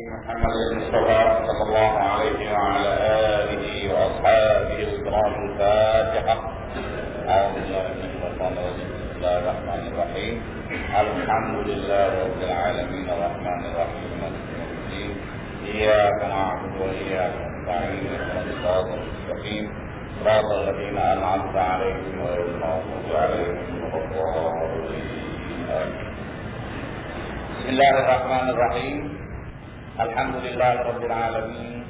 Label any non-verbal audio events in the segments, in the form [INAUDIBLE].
محمد المصطفى صلى الله عليه وعلى اله واصحابه الكرام الفاتحه اعوذ بالله من الشيطان الرجيم بسم الله الرحمن الرحيم الحمد لله رب العالمين الرحمن الرحيم مالك يوم الدين اياك نعبد واياك نستعين اهدنا الصراط المستقيم صراط الذين انعمت عليهم غير المغضوب عليهم ولا الضالين بسم الله الرحمن الرحيم الحمد لله رب العالمين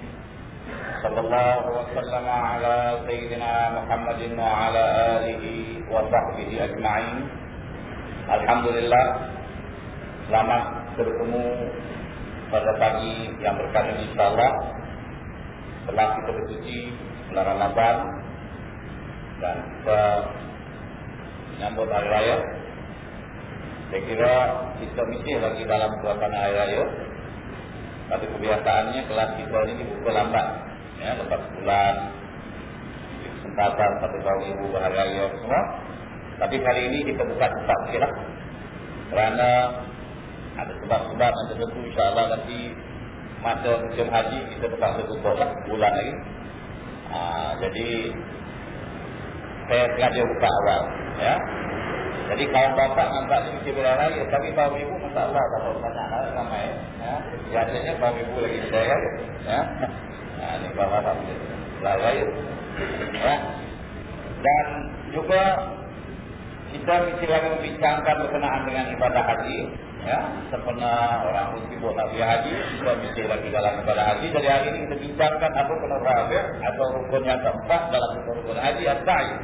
صلى الله وسلم على سيدنا محمد وعلى آله وصحبه أجمعين الحمد لله selamat bertemu pada pagi yang berkah ini insyaAllah setelah kita bersuci bulan Ramadan dan kita menyambut hari raya saya kira kita mesti lagi dalam suasana hari raya tapi kebiasaannya kelas kita ini buka lambat. Ya, lepas bulan, kesempatan satu tahun ibu raya semua. Tapi kali ini kita buka cepat sikit lah. Kerana ada sebab-sebab yang tertentu insyaAllah nanti masa musim haji kita terpaksa tutup lah bulan lagi. Ha, jadi saya sengaja buka awal. Ya. Jadi kaum bapak nampak ni mesti berlari, tapi kaum ibu masalah tak banyak lah ramai. Ya. Biasanya kaum ibu lagi saya. Ya. Nah, ini kaum bapak berlari. Ya. Dan juga kita mesti lagi membincangkan berkenaan dengan ibadah haji. Ya, sempena orang sibuk nak pergi haji, kita mesti lagi dalam ibadah haji. Jadi hari ini kita bincangkan apa kena rabi atau rukun yang keempat dalam rukun haji as-sa'i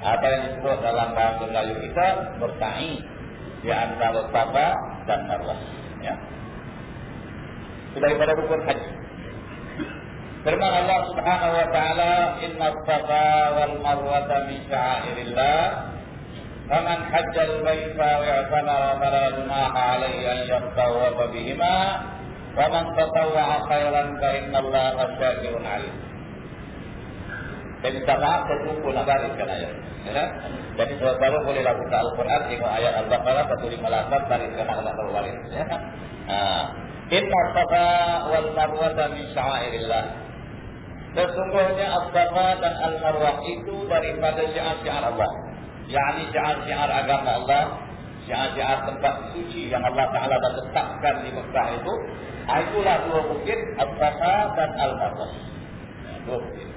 apa yang disebut dalam bahasa Melayu kita bersa'i di antara Safa dan Marwah. Ya. Daripada rukun haji. Firman Allah Subhanahu wa taala, "Inna Safa wal Marwa min sya'airillah." Faman hajjal baita wa i'tamara fala junaha alayhi an yatawwafa bihima. Wa man tatawwa'a khairan fa inna Allaha syakirun 'alim. Jadi maaf saya tunggu nak bariskan ayat. Ya? Jadi saudara bolehlah buka Al-Quran tengok ayat Al-Baqarah 158 bariskan tahu baris. Ya? Ha. Inna safa wal marwata min sya'airillah. Sesungguhnya As-Safa dan Al-Marwah itu daripada syiar-syiar Allah. Yani syiar-syiar agama Allah. Syiar-syiar tempat suci yang Allah Ta'ala dah tetapkan di Mekah itu. Itulah dua bukit As-Safa dan Al-Marwah. Dua bukit.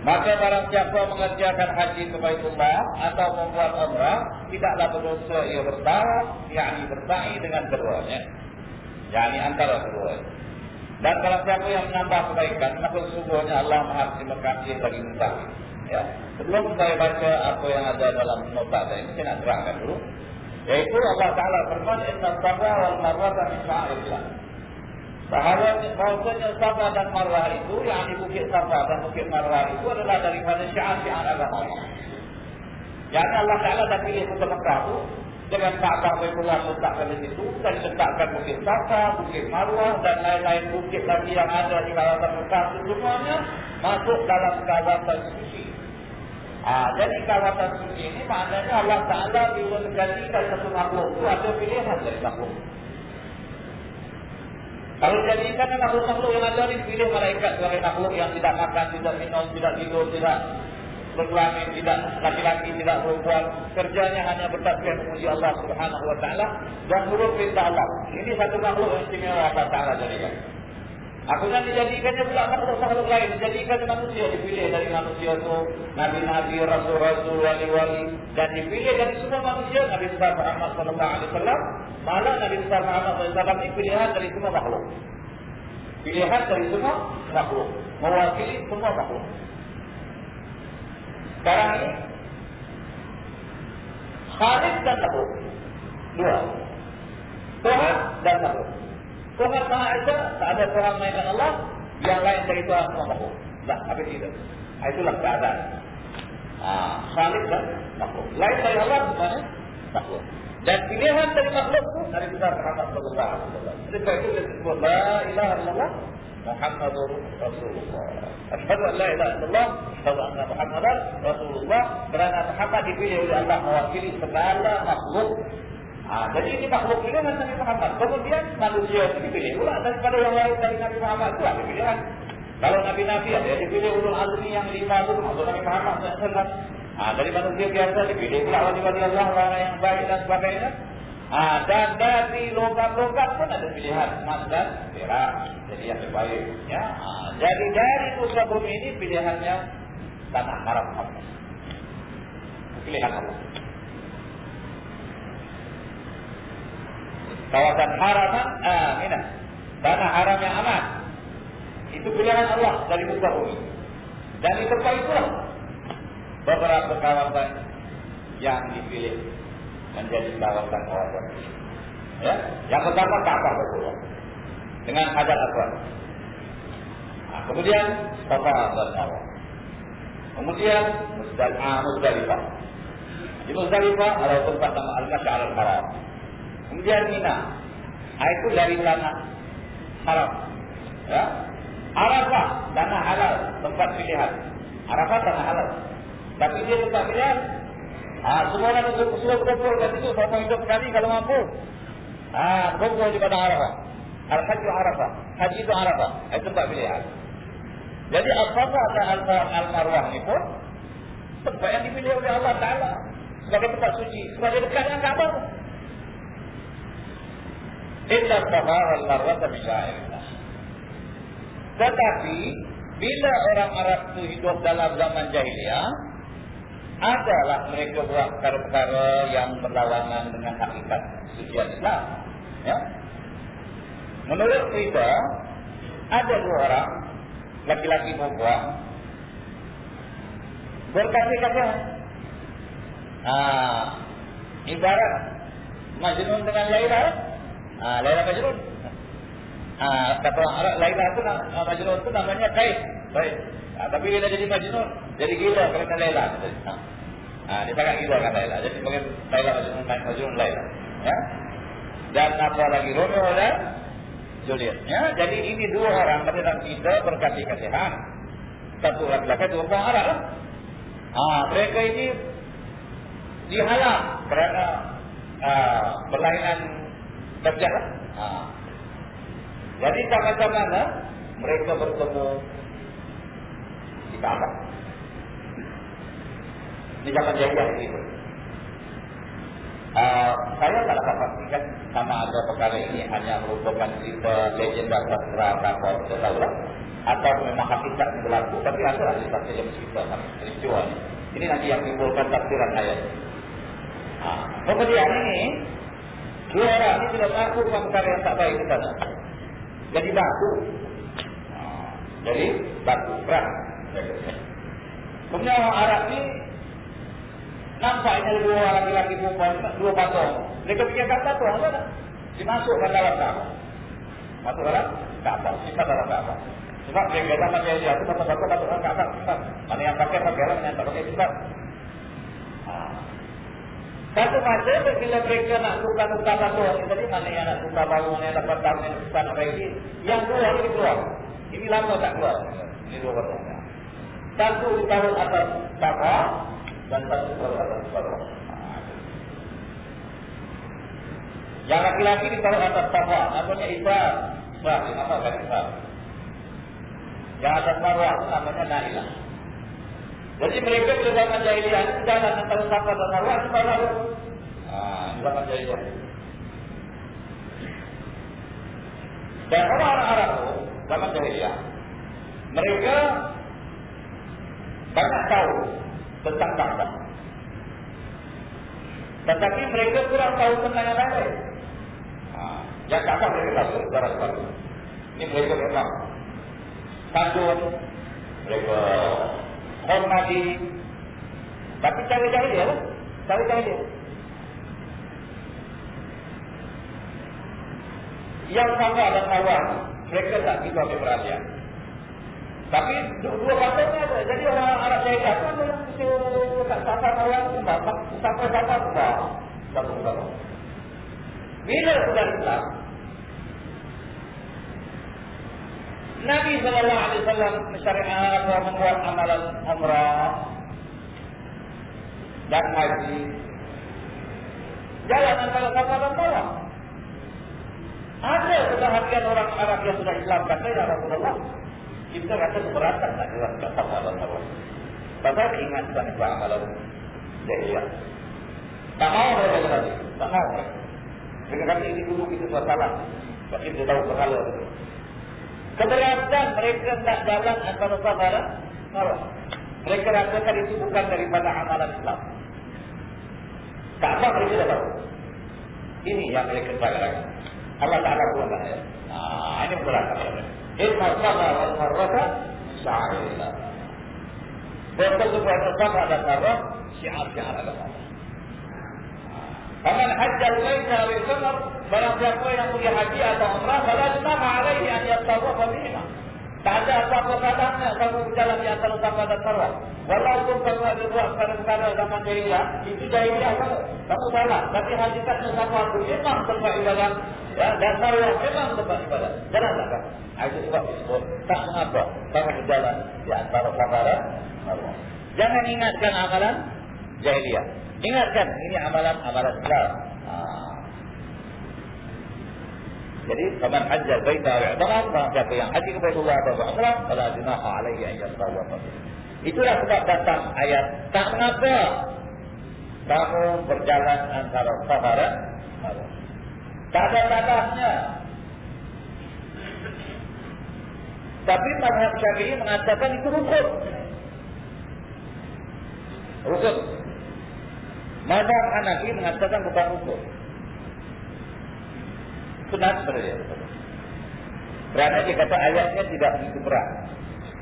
Maka barang siapa mengerjakan haji ke Baitullah atau membuat umrah, tidaklah berdosa ia bertawaf, yakni bersa'i dengan keduanya. Yakni antara keduanya. Dan kalau siapa yang menambah kebaikan, maka sesungguhnya Allah Maha terima kasih bagi mutawif. Ya. Sebelum saya baca apa yang ada dalam nota ini, saya nak terangkan dulu. Yaitu Allah Ta'ala firman, Inna sabah wal marwata min sya'illah. Bahawa bahawasanya Safa dan Marwah itu, yang di Bukit Safa dan Bukit Marwah itu adalah daripada syiar-syiar agama Allah. Yang Allah Ta'ala dah pilih kota Mekah itu, dengan Ka'bah Baitullah letakkan di situ, dan letakkan Bukit Safa, Bukit Marwah, dan lain-lain bukit lagi yang ada di kawasan Mekah semuanya, masuk dalam kawasan suci. Ha, jadi kawasan suci ini maknanya Allah Ta'ala bila menjadikan satu makhluk itu ada pilihan dari makhluk. Kalau jadikan makhluk-makhluk yang ada ini pilih malaikat sebagai makhluk yang tidak makan, tidak minum, tidak tidur, tidak berkelamin, tidak laki-laki, tidak perempuan. Kerjanya hanya bertasbih memuji Allah Subhanahu Wa Taala dan nurut perintah Allah. Ini satu makhluk istimewa Allah Taala jadikan. Akhirnya dijadikannya pula makhluk-makhluk lain. Dijadikan manusia dipilih dari manusia itu. Nabi-Nabi, Rasul-Rasul, Wali-Wali. Dan dipilih dari semua manusia. Nabi Besar Muhammad SAW. Malah Nabi Besar Muhammad SAW ini pilihan dari semua makhluk. Pilihan dari semua makhluk. Mewakili semua makhluk. Sekarang ini. Khalid dan makhluk. Dua. Tuhan dan makhluk. Tuhan Maha Esa, tak ada Tuhan mainkan Allah, yang lain dari Tuhan semua makhluk. Tak, habis itu. Itulah keadaan. Ah, Khalid dan makhluk. Lain dari Allah semuanya makhluk. Dan pilihan dari makhluk itu dari besar Sallallahu Alaihi Wasallam. Sebab itu disebut La ilaha illallah Muhammadur Rasulullah. Asyhadu an la ilaha illallah, asyhadu anna Muhammadar Rasulullah. Kerana Muhammad dipilih oleh Allah mewakili segala makhluk. Ha, jadi ini makhluk ini dengan Nabi Muhammad. Kemudian manusia itu dipilih pula daripada yang lain dari Nabi Muhammad. Itu dipilih kan. Kalau Nabi-Nabi ada dipilih ulul azmi yang lima itu maksud Nabi Muhammad SAW. Ha, dari manusia biasa dipilih pula wali-wali Allah, orang yang baik dan sebagainya. Ha, dan dari logam-logam pun ada pilihan emas dan perak. Jadi yang terbaik. Ya. Ha, jadi dari usaha bumi ini pilihannya tanah haram. Pilihan Allah. Kawasan haram aminah. Tanah haram yang aman. Itu pilihan Allah dari muka bumi. Dan itu itulah beberapa kawasan yang dipilih menjadi kawasan-kawasan Ya, yang pertama Ka'bah betul. Dengan hajar aswad. Nah, kemudian dan Marwah. Kemudian Muzdalifah. Di Muzdalifah ada tempat nama Al-Masyar Al-Haram. Kemudian Mina. Nah, itu dari tanah haram. Ya. Arafah, tanah halal, tempat pilihan. Arafah tanah halal. Tapi dia tempat pilihan. Ah, semua orang itu semua kumpul kat situ sama hidup sekali kalau mampu. Ah, kumpul di padang Arafah. Al-Hajj Arafah. Haji itu Arafah. Itu tempat pilihan. Jadi apa-apa dan Al-Marwah ini pun tempat yang dipilih oleh Allah Ta'ala sebagai tempat suci. Sebagai dekat dengan Kaabah. Inna safa wal marwah min sya'irillah. Tetapi bila orang Arab itu hidup dalam zaman jahiliyah, adalah mereka buat perkara-perkara yang berlawanan dengan hakikat sucian Islam. Ya? Menurut cerita, ada dua orang, laki-laki perempuan, berkasih-kasih. Ah, ibarat Majnun dengan Laila, Ah, Laila Majnun. Ah, kata Laila itu Majnun itu namanya Kais. Baik. Ah, tapi dia jadi Majnun, jadi gila kerana Laila. Ah. ah, dia sangat gila kan Laila. Jadi mungkin Laila Majnun, Majnun Laila. Ya. Dan apa lagi Romeo dan Juliet. Ya, jadi ini dua orang dalam kita berkasih-kasihan. Satu laki-laki, dua orang Arab. Ah, mereka ini dihalang kerana ah, berlainan kerja. Ha. Jadi sama-sama mereka bertemu di Kaabah. Di zaman jahiliyah itu. Uh, saya tak dapat pastikan sama ada perkara ini hanya merupakan cerita legenda sastra atau sesuatu atau memang hakikat yang berlaku tapi ada ahli sastra yang cerita peristiwa ini. Ini nanti yang timbulkan tafsiran ayat. Uh, kemudian ini Dua orang ini sudah takut dengan perkara yang tak baik di sana. Jadi baku. Jadi baku. Perang. Kemudian orang Arab ini nampaknya dua orang laki-laki perempuan dua patung. Mereka fikir kat patung apa tak? Dimasukkan dalam kapal. Masuk dalam kapal. Sifat dalam kapal. Sebab mereka zaman jahiliah itu satu-satu masuk dalam kapal. Mana yang pakai pakai orang yang tak pakai sifat. Satu masa bila mereka nak tukar-tukar batu ini tadi mana yang nak tukar batu mana yang dapat tahu yang tukar nak lagi yang dua ini keluar ini lama tak keluar ini dua batu satu ditaruh atas bawah dan satu ditaruh atas bawah yang laki-laki ditaruh atas bawah namanya Ibrah Ibrah apa kan Ibrah yang atas bawah namanya Nailah jadi mereka bila zaman jahiliah ini jalan antara Safa dan Marwah itu baru. Ah, zaman jahiliah. Dan orang-orang Arab itu zaman jahiliah mereka banyak tahu tentang Ka'bah. Tetapi mereka kurang tahu tentang yang lain. Ah, yang mereka tahu secara secara. Ini mereka memang kandung mereka hormati. Tapi cara jahiliah lah. Cara jahiliah. Yang sama dan awal, mereka tak kita ambil perhatian. Tapi dua patutnya ada. Jadi orang Arab jahiliah pun ada yang tak sampai awal, sampai-sampai ubah. Satu ubah. Bila sudah Islam, Nabi sallallahu alaihi wasallam mensyariat atau membuat amalan umrah dan haji jalan antara Safa dan Marwah. Ada sebahagian orang Arab yang sudah Islam kata ya Rasulullah. Kita rasa keberatan tak jalan ke Safa dan Marwah. Pasal ingatkan itu amalan jahiliyah. Tak mau mereka berhati. Tak mau. Mereka kata ini dulu kita buat salah. Sebab kita tahu berhala itu. Keberatan mereka tak jalan antara dan Marwah. Mereka rasakan itu bukan daripada amalan Islam. Tak apa mereka dah tahu. Ini yang mereka katakan. Allah Ta'ala buat ya. Nah, ini berat. Ilmu sama wal marrata sya'illah. Betul supaya sama dan marrah syiar-syiar agama. Faman hajjal baita wal samar barang siapa yang pergi haji atau umrah fala Tak ada apa-apa salahnya kamu berjalan di antara Safa dan Marwah. Walaupun kamu ada buat perkara-perkara zaman jahiliyah, itu jahiliyah kamu. Kamu salah. Tapi hakikatnya Safa itu memang tempat ibadah. Ya, dan Marwah memang tempat ibadah. Jalanlah kan? Itu sebab disebut, tak mengapa kamu berjalan di antara Safa dan Marwah. Jangan ingatkan amalan jahiliyah. Ingatkan, ini amalan-amalan Islam. Jadi faman hajjal baita wa i'tamar barang siapa yang haji kepada Allah atau umrah fala junaha alaihi an yatawaf. Itulah sebab datang ayat tak mengapa kamu berjalan antara Safa dan Marwah. Tak ada tandanya. Tapi mazhab Syafi'i mengatakan itu rukun. Rukun. Mazhab Hanafi mengatakan bukan rukun sunat sebenarnya. Kerana dia kata ayatnya tidak begitu berat.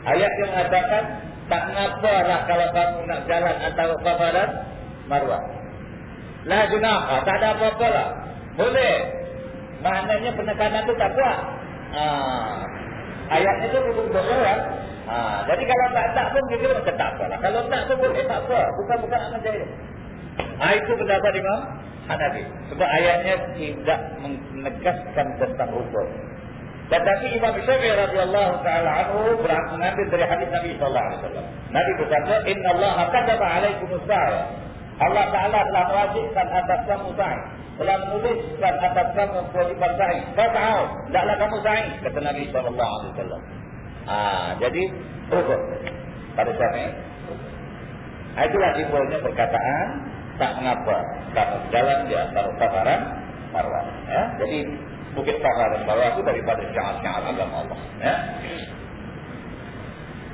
Ayat yang mengatakan tak mengapa lah kalau kamu nak jalan antara Safa dan Marwah. La junah, tak ada apa-apa lah. Boleh. Maknanya penekanan itu tak kuat. Ha. Ayatnya itu belum berlawan. Ha. Jadi kalau tak tak pun kita tak apa lah. Kalau tak pun boleh tak apa. Bukan-bukan akan jaya. Ha, itu pendapat Imam Hanafi. Sebab ayatnya tidak menegaskan tentang hukum. Tetapi Imam Syafi'i radhiyallahu taala anhu mengambil dari hadis Nabi sallallahu alaihi wasallam. Nabi berkata, "Inna Allah kataba 'alaikum as-sa'a." Allah Taala telah mewajibkan atas kamu sa'i. Telah menuliskan atas kamu kewajiban sa'i. Fata'au, hendaklah kamu sa'i, kata Nabi sallallahu alaihi wasallam. Ah, jadi hukum pada Syafi'i. Itulah simbolnya perkataan tak mengapa tak jalan di antara safaran marwah. Ya? Jadi bukit safar dan marwah itu daripada syaar-syaar agama Allah. Ya?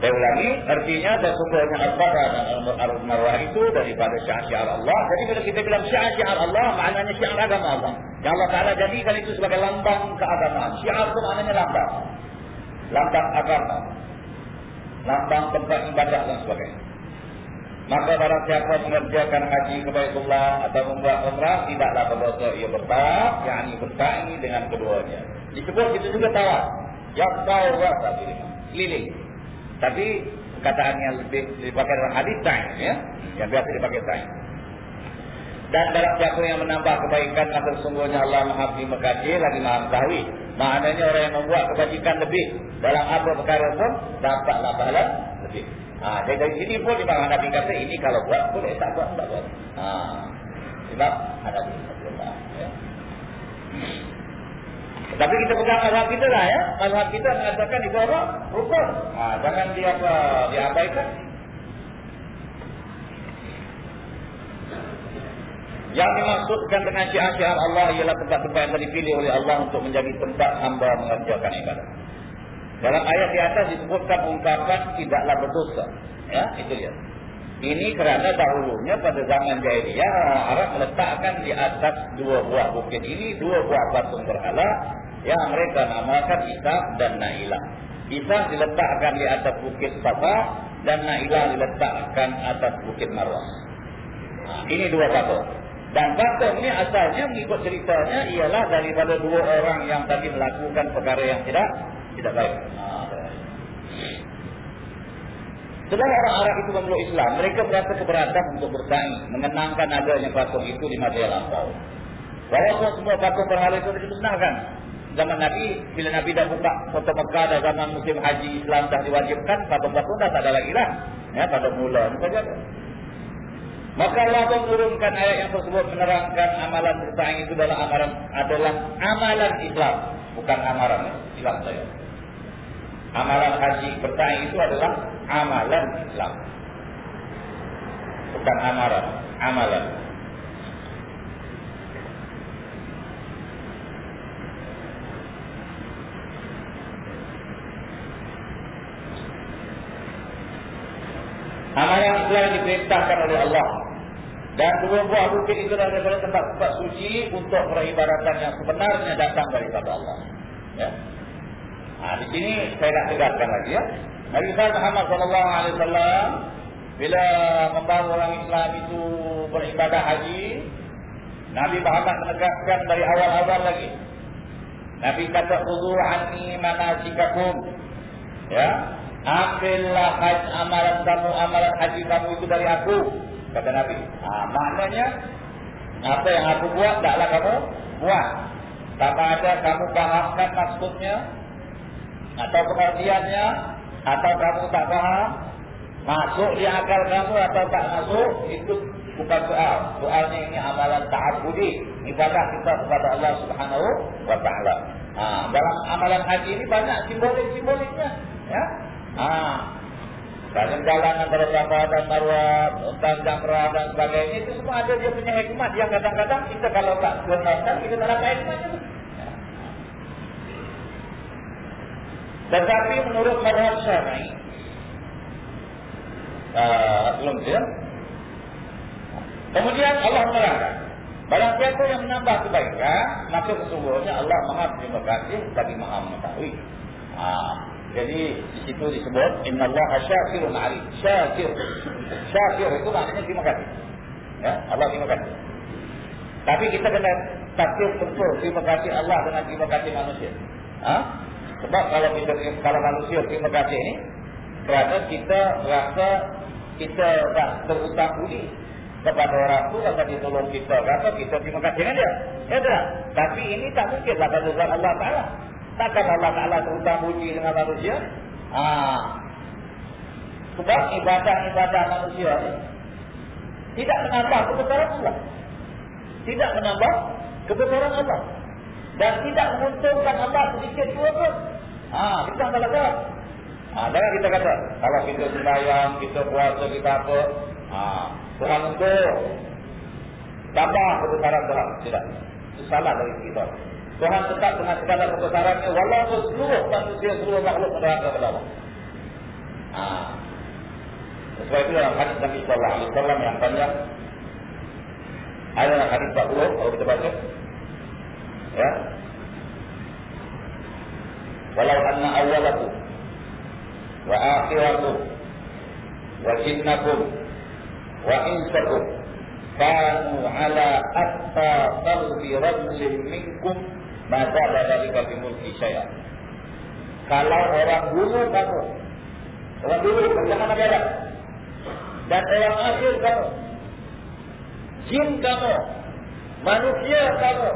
Saya ulangi, artinya sesungguhnya al-safa dan al-marwah itu daripada syaar-syaar Allah. Jadi bila kita bilang syaar-syaar Allah, maknanya syaar agama Allah. Yang Allah Ta'ala jadikan itu sebagai lambang keagamaan. Syaar itu maknanya lambang. Lambang agama. Lambang tempat ibadah dan sebagainya. Maka barang siapa mengerjakan haji ke Baitullah atau membuat umrah tidaklah berdosa ia bertawaf, yakni bersa'i dengan keduanya. Disebut itu juga tawaf. Yang tawaf tapi keliling. Tapi perkataan yang lebih dipakai dalam hadis sa'i ya, yang biasa dipakai sa'i. Dan barang siapa yang menambah kebaikan maka sesungguhnya Allah Maha Kasih lagi Maha Mengetahui. Maknanya orang yang membuat kebajikan lebih dalam apa perkara pun dapatlah pahala lebih. Ha, dari, sini pun Imam Hanafi kata ini kalau buat boleh tak buat tak buat. Ha. Sebab Hanafi ya. Tapi kita pegang mazhab kita lah ya. Mazhab kita mengatakan itu apa? Rukun. Ha, jangan dia apa diabaikan. Yang dimaksudkan dengan syiar-syiar Allah ialah tempat-tempat yang dipilih oleh Allah untuk menjadi tempat hamba mengerjakan ibadah. Dalam ayat di atas disebutkan ungkapan tidaklah berdosa. Ya, itu dia. Ini kerana dahulunya pada zaman jahiliyah Arab meletakkan di atas dua buah bukit ini dua buah patung berhala yang mereka namakan Isa dan Nailah. Isa diletakkan di atas bukit Safa dan Nailah diletakkan atas bukit Marwah. Nah, ini dua patung. Dan patung ini asalnya mengikut ceritanya ialah daripada dua orang yang tadi melakukan perkara yang tidak tidak baik. Setelah orang Arab itu memeluk Islam, mereka merasa keberatan untuk bersaing, mengenangkan adanya patung itu di masa yang lampau. Walaupun semua patung berhala itu dimusnahkan. Zaman Nabi, bila Nabi dah buka foto Mekah dan zaman musim haji Islam dah diwajibkan, patung-patung dah tak ada lagi lah. Ya, pada mula. Saja. Maka Allah menurunkan ayat yang tersebut menerangkan amalan bersaing itu adalah amalan adalah amalan Islam, bukan amalan Islam saya. Amalan haji bersaing itu adalah amalan Islam. Bukan amalan, amalan. Amalan Islam diperintahkan oleh Allah dan buah bukit itu daripada tempat-tempat suci untuk peribadatan yang sebenarnya datang daripada Allah. Ya. Nah, di sini saya nak tegaskan lagi ya. Nabi Muhammad sallallahu alaihi wasallam bila membawa orang Islam itu beribadah haji, Nabi Muhammad menegaskan dari awal-awal lagi. Nabi kata khudu anni manasikakum. Ya. Ambillah haji amalan kamu, amalan haji kamu itu dari aku kata Nabi. Ha, maknanya apa yang aku buat taklah kamu buat. Tak ada kamu fahamkan maksudnya atau pengertiannya atau kamu tak faham masuk di akal kamu atau tak masuk itu bukan soal. Soalnya ini amalan ta'abudi, ibadah kita kepada Allah Subhanahu wa taala. Ha, dalam amalan haji ini banyak simbolik-simboliknya, ya. Ha, Jalan-jalan antara Safa dan Marwah, tentang Jamrah dan sebagainya itu semua ada dia punya hikmat yang kadang-kadang kita kalau tak gunakan kita tak dapat hikmatnya. Tetapi menurut madhab syar'i uh, belum dia. Kemudian Allah menerangkan Barang siapa yang menambah kebaikan Maka sesungguhnya Allah maha terima kasih Bagi maha mengetahui uh, jadi di situ disebut Inna Allah syakirun alim. Syakir. Syakir itu maknanya terima kasih. Ya, Allah terima kasih. Tapi kita kena takdir betul terima kasih Allah dengan terima kasih manusia. Ha? Sebab kalau kita kalau manusia terima kasih ini kerana kita rasa kita dah terutang budi kepada orang tu rasa dia tolong kita rasa kita terima kasih dia. Ya tak? Tapi ini tak mungkin lah pada Allah Ta'ala. Takkan Allah Ta'ala terutang puji dengan manusia? Ha. Sebab ibadah-ibadah manusia ini tidak menambah kebesaran Allah. Tidak menambah kebesaran Allah. Dan tidak menguntungkan Allah sedikit pun. Ha, kita tak kata. Ha, jangan kita kata, kalau kita sembahyang, kita puasa, kita apa. Ha, Tuhan untuk. Tambah kebesaran Tuhan. Tidak. Itu salah dari kita. Tuhan tetap dengan segala kebesarannya walaupun seluruh manusia seluruh makhluk menerangkan kepada Allah. Ha. Sebab itu dalam hadis Nabi Sallallahu Alaihi Wasallam yang panjang ada dalam hadis 40 kalau kita baca. Ya. Walau anna awalakum wa akhirakum wa jinnakum wa insakum kanu ala atta qalbi rajulin minkum maka dari kami mulki saya. Kalau orang dulu kamu, orang dulu jangan ada dan orang akhir kamu, jin kamu, manusia kamu,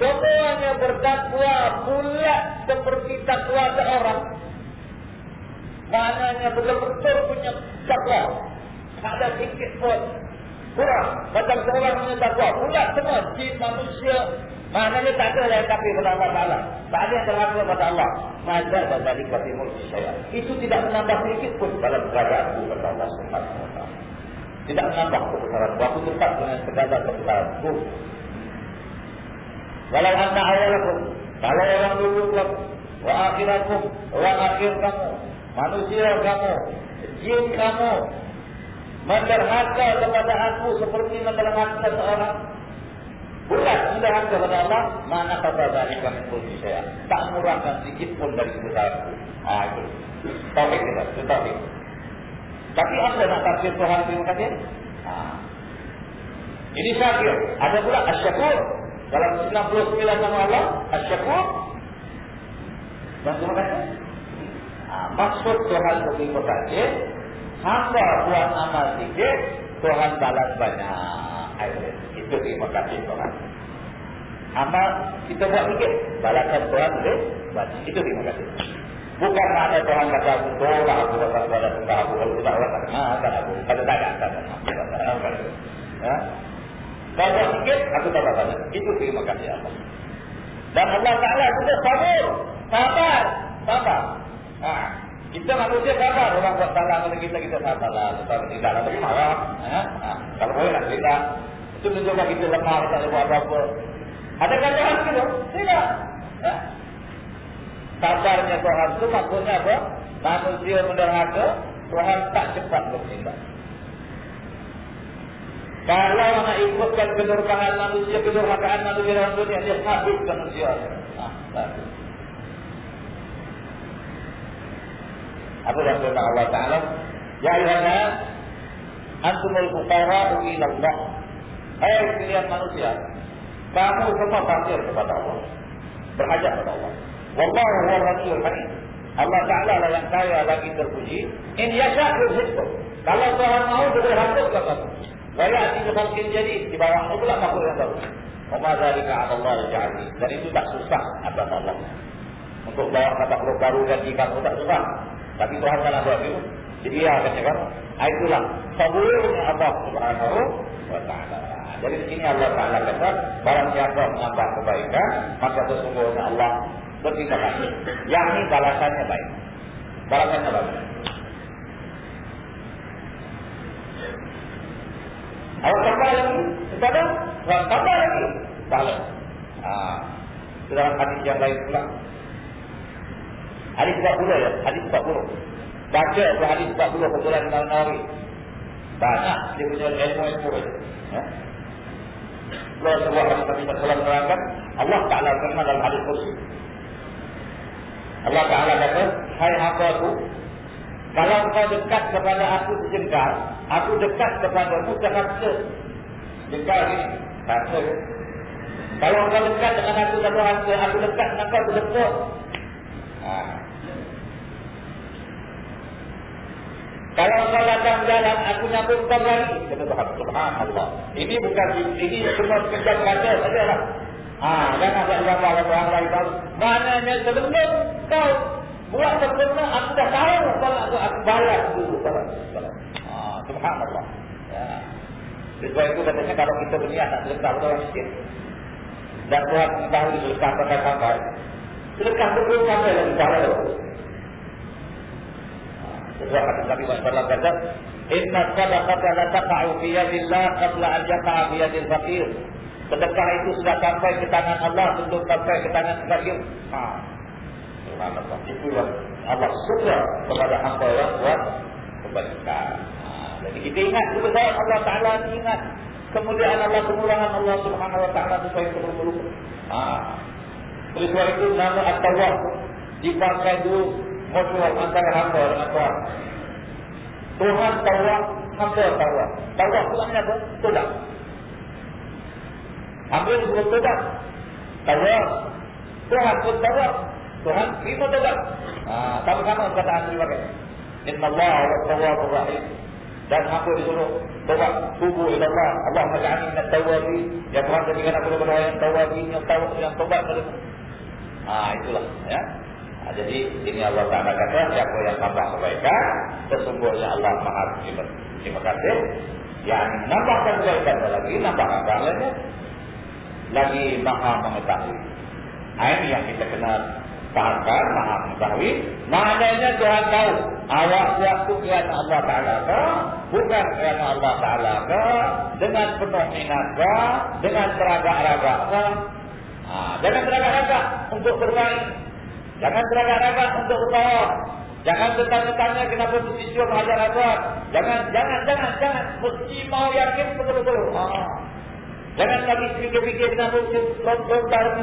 semuanya bertakwa pula seperti takwa seorang. Maknanya betul-betul punya takwa. Tak ada sedikit pun kurang. Macam seorang punya takwa. Pula semua jin manusia Maknanya tak ada yang kafir kepada Allah. Tak ada yang terlalu kepada Allah. Dari kafir mulki saya. Itu tidak menambah sedikit pun dalam kerajaan itu kepada Allah. Tidak menambah kebesaran. Waktu tetap dengan segala kebesaran. Walau anda awalakum. Kalau orang dulu kamu. Wa akhirakum. Orang akhir kamu. Manusia kamu. Jin kamu. Menderhaka kepada aku seperti menderhaka seorang Bukan mudahan kepada Allah mana kata dari kami pun saya tak murahkan sedikit pun dari kebesaran itu. Ah itu. Topik kita, itu. Tapi apa nak tafsir Tuhan terima kasih? Ah. Ini syakir. Ada pula asyakur. Dalam 99 nama Allah, asyakur. Dan terima kasih. Ah, maksud Tuhan terima kasih, hamba buat amal sedikit, Tuhan balas banyak itu terima kasih Tuhan. Amal kita buat sikit, balasan Tuhan boleh baca. Itu terima kasih. Bukan ada Tuhan kata aku tolak aku kata kepada sembah aku kalau tidak orang tak kenal kan aku tak ada tak ya. Kalau sikit aku tak apa Itu terima kasih Allah. Dan Allah Taala juga sabar, sabar, sabar. Ha. Kita manusia sabar orang buat salah kepada kita kita sabarlah tetapi tidak ada marah. Ya. Ha. Kalau boleh nak cerita itu mencoba kita lemah tak buat apa-apa. Ada kata itu? Tidak. Ya. Sabarnya Tuhan itu maksudnya apa? Manusia menderhaka, Tuhan tak cepat bertindak. Kalau nak ikutkan kedurkaan manusia, kedurkaan manusia dalam dunia, dia habis manusia. Nah, Apa yang firman Allah Ta'ala? Ya ayuhana, antumul fuqara'u ila Allah. Hai sekalian manusia, kamu semua fakir kepada Allah. Berhajat kepada Allah. Wallahu huwa al-ghaniyyul hamid. Allah Taala lah yang kaya lagi terpuji. In yasha yuzhikum. Kalau Tuhan mau dia hapus kamu. Wala ati khalqin jadi di bawah itu makhluk yang baru. Wa dzalika 'ala Allah ja'ali. Dan itu tak susah atas Allah. Untuk bawa makhluk baru ganti kamu tak susah. Tapi Tuhan kan buat itu. Jadi ya kan kan. Itulah saburnya Allah Subhanahu wa taala. Jadi di sini Allah Taala kata, barang siapa menambah kebaikan, maka sesungguhnya Allah berterima kasih. Yang ini balasannya baik. Balasannya baik. Awak tambah lagi, kepada awak tambah lagi, balas. Ah, dalam hadis yang lain pula. Hadis 40 ya, hadis 40. Baca tu hadis 40 kebetulan Imam Nawawi. Banyak dia punya ilmu-ilmu itu. Ya. Allah sebuah hadis Nabi Sallallahu Alaihi Allah Taala firman dalam hadis kursi. Allah Taala kata, Hai hambaku, kalau kau dekat kepada aku sejengkal, aku dekat kepada mu dengan sejengkal ini. Kata, kalau kau dekat dengan aku satu hati, aku dekat dengan kau sejengkal. Ha. Kalau kau datang jalan, aku nyambut kau lagi. Kata Tuhan, Subhanallah. Ini bukan, ini semua sekejap kata saja lah. Ah, jangan tak kalau orang lain tahu. Maknanya sebelum kau buat sempurna, aku dah tahu kalau aku, aku balas dulu. Balas. Ah, Subhanallah. Ya. Sebab itu katanya kalau kita berniat nak sedekah pada orang miskin. Dan Tuhan mengetahui sedekah pakai sampai. Sedekah betul sampai lagi cara itu. Sebuah kata Nabi Muhammad kata, Inna sadaqata la taqa'u fi yadillah qabla an yaqa'a fi yadil faqir. Sedekah itu sudah sampai ke tangan Allah sebelum sampai ke tangan fakir. Ha. Subhanallah. Itu yang Allah suka kepada hamba yang buat kebaikan. Jadi kita ingat kebesaran Allah Ta'ala ingat kemudian Allah kemurahan Allah Subhanahu Wa Ta'ala supaya bermuluh. Ha. Oleh sebab itu nama At-Tawwah dipakai dulu musuh antara hamba dengan Tuhan. Tuhan Tawwah, hamba Tawwah. Tawwah itu maknanya apa? Tidak. Ambil sebelum tobat. Tawar. Tuhan pun tawar. Tuhan terima tobat. Ha, sama-sama kata asli pakai. Inna Allah wa tawar rahim. Dan aku disuruh tobat. Tubuh ila Allah. Allah maja'ani minat tawari. Ya Tuhan jadikan aku daripada yang tawari. Yang tawar yang tobat. Ah itulah. Ya. Ha, jadi ini Allah Taala kata siapa yang tambah kebaikan sesungguhnya Allah Maha terima, terima kasih yang nambahkan kebaikan lagi nambahkan pahalanya lagi maha mengetahui. Ini yang kita kenal fahamkan, maha mengetahui. Maknanya Tuhan tahu. Awak buat itu kerana Allah Ta'ala ke? Bukan kerana Allah Ta'ala ke? Dengan penuh minat ke? Dengan teragak-ragak ke? Ha, jangan teragak-ragak untuk bermain. Jangan teragak-ragak untuk bertawar. Jangan bertanya-tanya kenapa mesti cium hajar apa. Jangan, jangan, jangan, jangan. Mesti mau yakin betul-betul. Ha. Jangan lagi fikir-fikir dengan lompat barang.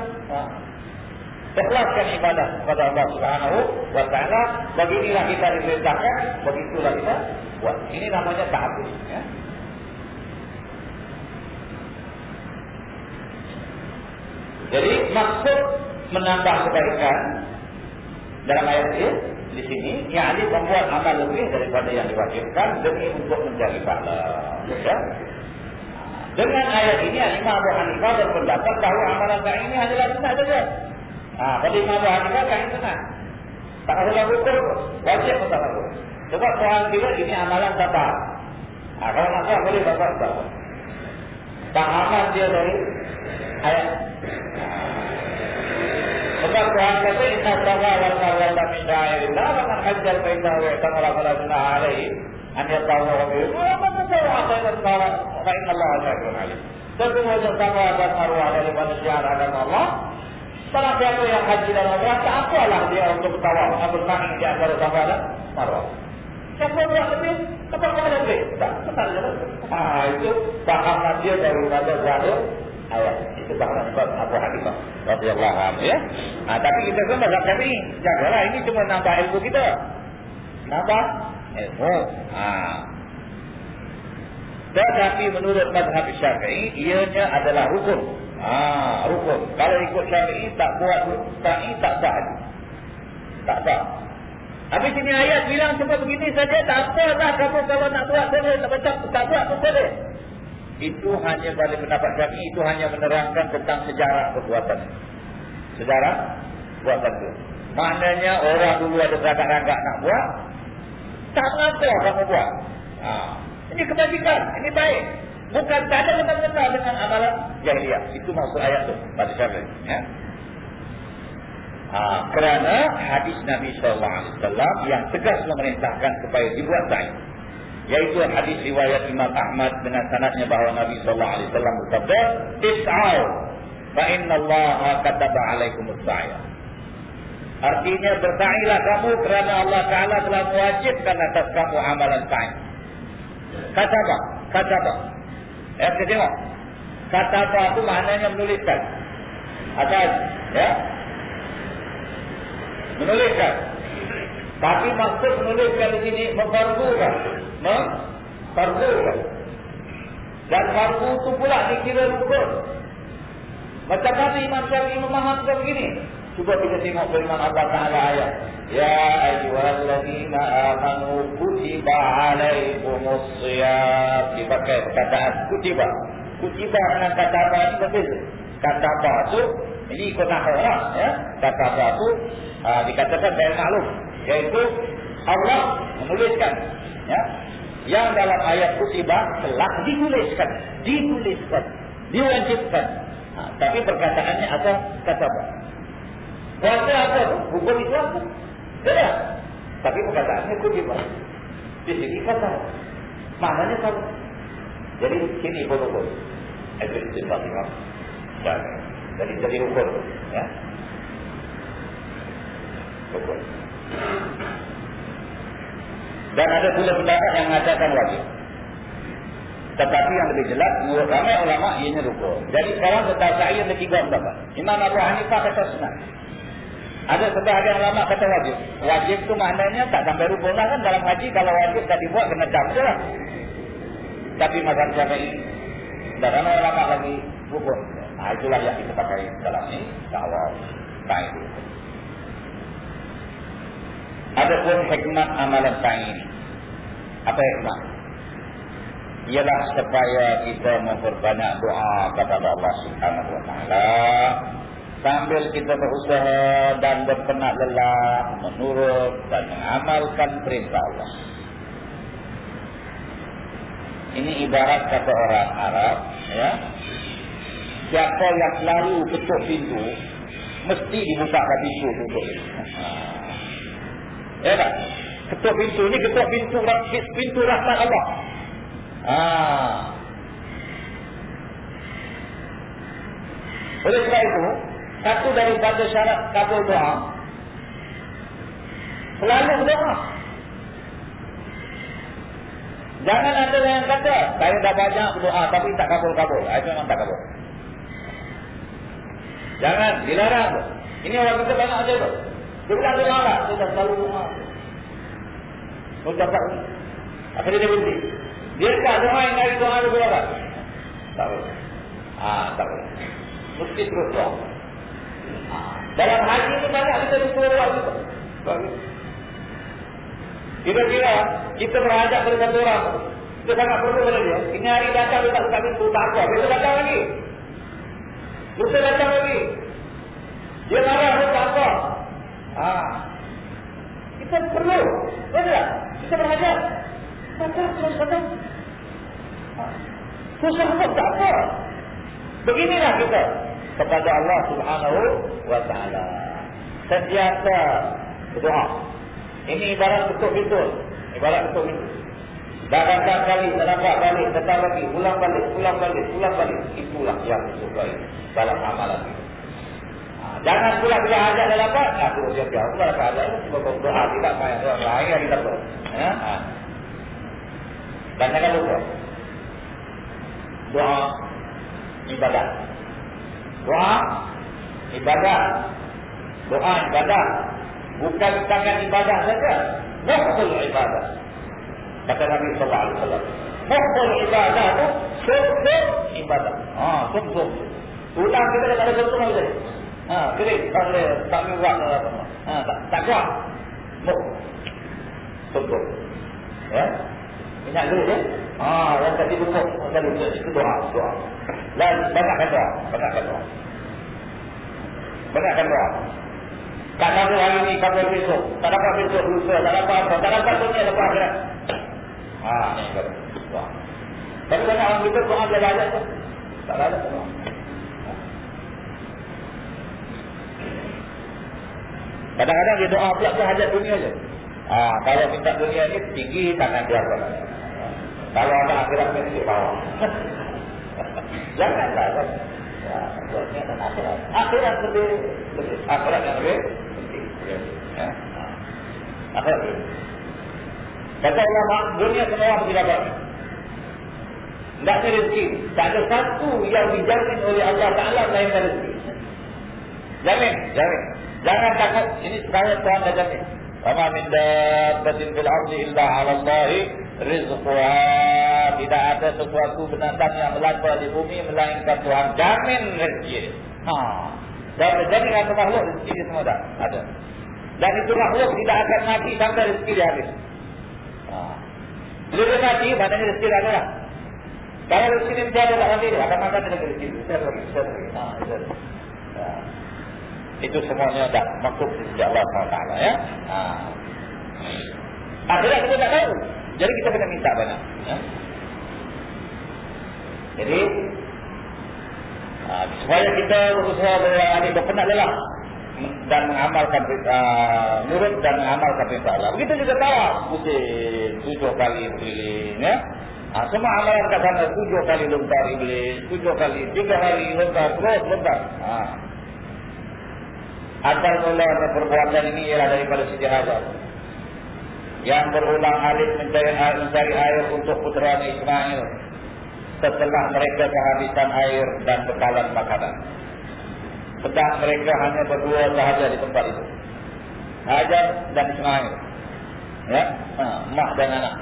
Ikhlaskan ibadah kepada Allah Subhanahu wa taala. Beginilah kita diperintahkan, begitulah kita buat. Ini namanya ta'abbud ya. Jadi maksud menambah kebaikan dalam ayat ini di sini yakni membuat amal lebih daripada yang diwajibkan demi untuk mencari pahala. Ya. Dengan ayat ini Imam Abu Hanifah berpendapat bahawa amalan ini adalah sunnah saja. Ha, pada Imam Abu Hanifah kain sunnah. Tak ada lagu pun. Wajib pun tak lagu. Sebab Tuhan kira ini amalan kata. Ha, kalau nak buat boleh bapak tak. Pahaman dia dari ayat. Sebab Tuhan kata inna safa wal marwata min syairillah wa man hajjal fa inna wa ta'ala fala junaha alaihi an yatawwa bihi. Wa man tasawwa fa inna Allah syakirun alim. Semua safa dan marwah daripada syiar agama Allah Salah siapa yang haji dan umrah, tak apalah dia untuk tawaf atau sa'i di antara safa dan marwah. Siapa buat lebih, apa kau ada lebih? Tak, je lah. Ah, itu bahasan dia daripada zahir ayat. Itu bahasan sebab Abu Hanifah. Rasulullah ya. Ah, tapi kita pun mazhab kami, jagalah ini cuma nambah ilmu kita. Nambah ilmu. Ah. Tetapi menurut mazhab syafi'i, ianya adalah rukun. Ah, rukun. Kalau ikut syar'i tak buat syar'i tak sah. Tak sah. Habis sini ayat bilang cuma begini saja tak apa dah kamu kalau nak buat boleh tak baca tak buat pun boleh. Itu hanya pada pendapat kami itu hanya menerangkan tentang sejarah perbuatan. Sejarah perbuatan itu. Maknanya orang dulu ada ragak-ragak nak buat tak mengapa kamu buat. Ha. Ini kebajikan, ini baik. Bukan tak ada kena-kena dengan amalan jahiliah. Itu maksud ayat itu. Pada syarif. Ya. Ha, kerana hadis Nabi SAW yang tegas memerintahkan supaya dibuat sa'i. Yaitu hadis riwayat Imam Ahmad dengan sanatnya bahawa Nabi SAW bersabda. Is'au. Fa'inna Allah kataba alaikum sa'i. Artinya bersa'ilah kamu kerana Allah Ta'ala telah mewajibkan atas kamu amalan sa'i. Kata apa? Ya, kita tengok. Kata apa itu maknanya menuliskan. Atas, ya. Menuliskan. Tapi maksud menuliskan di sini memfargukan. Memfargukan. Dan fargu itu pula dikira rukun. Macam mana Imam Syafi'i memahamkan begini? Cuba kita tengok firman Allah Ta'ala ayat. Ya ayyuhalladzina amanu kutiba alaikumus siyam. Dipakai perkataan kutiba. Kutiba dengan kata apa ini berbeza. Kata apa itu, ini ikut nahal lah. Ya? Kata apa itu uh, dikatakan dari maklum. Yaitu Allah menuliskan. Ya? Yang dalam ayat kutiba telah dituliskan. Dituliskan. Diwajibkan. Ha, tapi perkataannya apa? Kata apa? Puasa apa? Hukum itu apa? Tidak. Tapi perkataannya kutiba. Di sini kata. Maknanya sama. Jadi sini pun hukum. Itu istifat imam. Jadi jadi hukum. Ya. Hukum. Dan ada pula pendapat yang mengatakan wajib. Tetapi yang lebih jelas, ramai ulama ianya rukun. Jadi sekarang tentang saya ada tiga pendapat. Imam Abu Hanifah kata senang. Ada sebahagian ulama kata wajib. Wajib tu maknanya tak sampai rukun lah kan dalam haji kalau wajib tak dibuat kena jam je lah. Tapi mazhab Syafi'i dan ramai ulama lagi rukun. Nah itulah yang kita pakai dalam kalau sa'i itu. Adapun hikmah amalan sa'i ini. Apa hikmah? Ialah supaya kita memperbanyak doa kepada Allah Subhanahu Wa Taala sambil kita berusaha dan berpenat lelah menurut dan mengamalkan perintah Allah. Ini ibarat kata orang Arab, ya. Siapa yang selalu ketuk pintu, mesti dibuka pintu untuk [LAUGHS] Ya tak? Ketuk pintu ni ketuk pintu pintu rahmat Allah. Ah. Oleh sebab itu, satu daripada syarat kabul doa selalu berdoa. Jangan ada yang kata, saya dah banyak berdoa tapi tak kabul-kabul. Ah, itu memang tak kabul. Jangan, dilarang. Ini orang kita banyak tu. Dia bukan doa lah. Dia dah selalu doa. Ni. Akhirnya dia berhenti. Dia tak doa yang dari doa dia berapa? Tak boleh. Ah, tak boleh. Mesti terus doa. Dalam haji ini banyak kita buat itu. Kira-kira kita berhadap dengan satu orang. Kita sangat perlu pada dia. Ini hari datang kita tak pintu tak apa. Besok datang lagi. Besok datang lagi. Dia marah pun tak apa. Ha. Kita berhajat. Maka terus kata. Susah apa? Tak apa. Beginilah kita. Kepada Allah subhanahu wa ta'ala. Sentiasa berdoa. Ini ibarat betul betul. Ibarat betul betul. Datang kali, dah dapat balik, datang lagi, pulang balik, pulang balik, pulang balik. Itulah yang disukai dalam amalan itu. Ha, jangan pula bila ajak dah dapat, nah, terus dia. Kalau tak ada, cuma berdoa, tidak main orang lain yang kita buat. Ya? Ha. Dan jangan lupa. Doa ibadah. Doa ibadah. Doa ibadah. Bukan tangan ibadah saja. Muhkul ibadah. Kata Nabi Sallallahu Alaihi Wasallam. Muhkul ibadah itu sumber ibadah. Ah, sumber. Ulang kita dah ada sumber. Ah, kiri, tak boleh, tak boleh buat apa Ah, tak, tak kuat. Muh, sumber. Ya, ingat dulu ya. Ah, yang tadi buku, buku itu doa, doa. Dan banyakkan doa, banyakkan doa. Banyakkan doa. Tak tahu hari ini, kapan besok. Tak dapat besok, lusa. Tak dapat apa. Tak dapat dunia, dapat akhirat. Ha, kata. Tapi banyak orang kita doa dia ada tu. Tak ada semua. Kadang-kadang dia doa pula ke hajat dunia je. Ha, kalau minta dunia ni tinggi tangan dia. Kalau ada akhirat dia bawa. [LAUGHS] Janganlah kan. Ya, akhirat. Akhirat lebih, lebih. Akhirat yang lebih penting. Ya. Akhirat lebih Kata ulama, dunia semua tidak dapat. Tidak ada rezeki. Tak ada satu yang dijamin oleh Allah Ta'ala lain rezeki. Jamin, jamin. Jangan takut. Ini sekarang Tuhan dah jamin. Wama min dabbatin fil ardi illa 'ala Allahi rizquha. Tidak ada sesuatu binatang yang melata di bumi melainkan Tuhan jamin rezeki. Ha. Dan jamin ada makhluk rezeki semua dah ada. Dan itu makhluk tidak akan mati sampai rezeki dia habis. Bila dia mati, maknanya rezeki dah ada lah. Kalau rezeki dia ada tak mati, akan makan dengan rezeki. Ha, ha. Itu semuanya dah makhluk sejak Allah SWT. Ya? Ha. Akhirnya kita tak tahu. Jadi kita kena minta banyak. Ya? Jadi, ha, supaya kita berusaha berpenat lelah dan mengamalkan uh, nurut dan mengamalkan perintah Allah. Begitu juga tawaf, pusing tujuh kali keliling ya. Ha, semua amalan kat sana tujuh kali lontar iblis, tujuh kali, tiga hari lontar terus lontar. Ha. Asal mulanya perbuatan ini ialah daripada Siti Hajar. Yang berulang alik mencari mencari air untuk putera Ismail. Setelah mereka kehabisan air dan bekalan makanan. Sedang mereka hanya berdua sahaja di tempat itu. Hajar dan Ismail. Ya, ha, mak dan anak.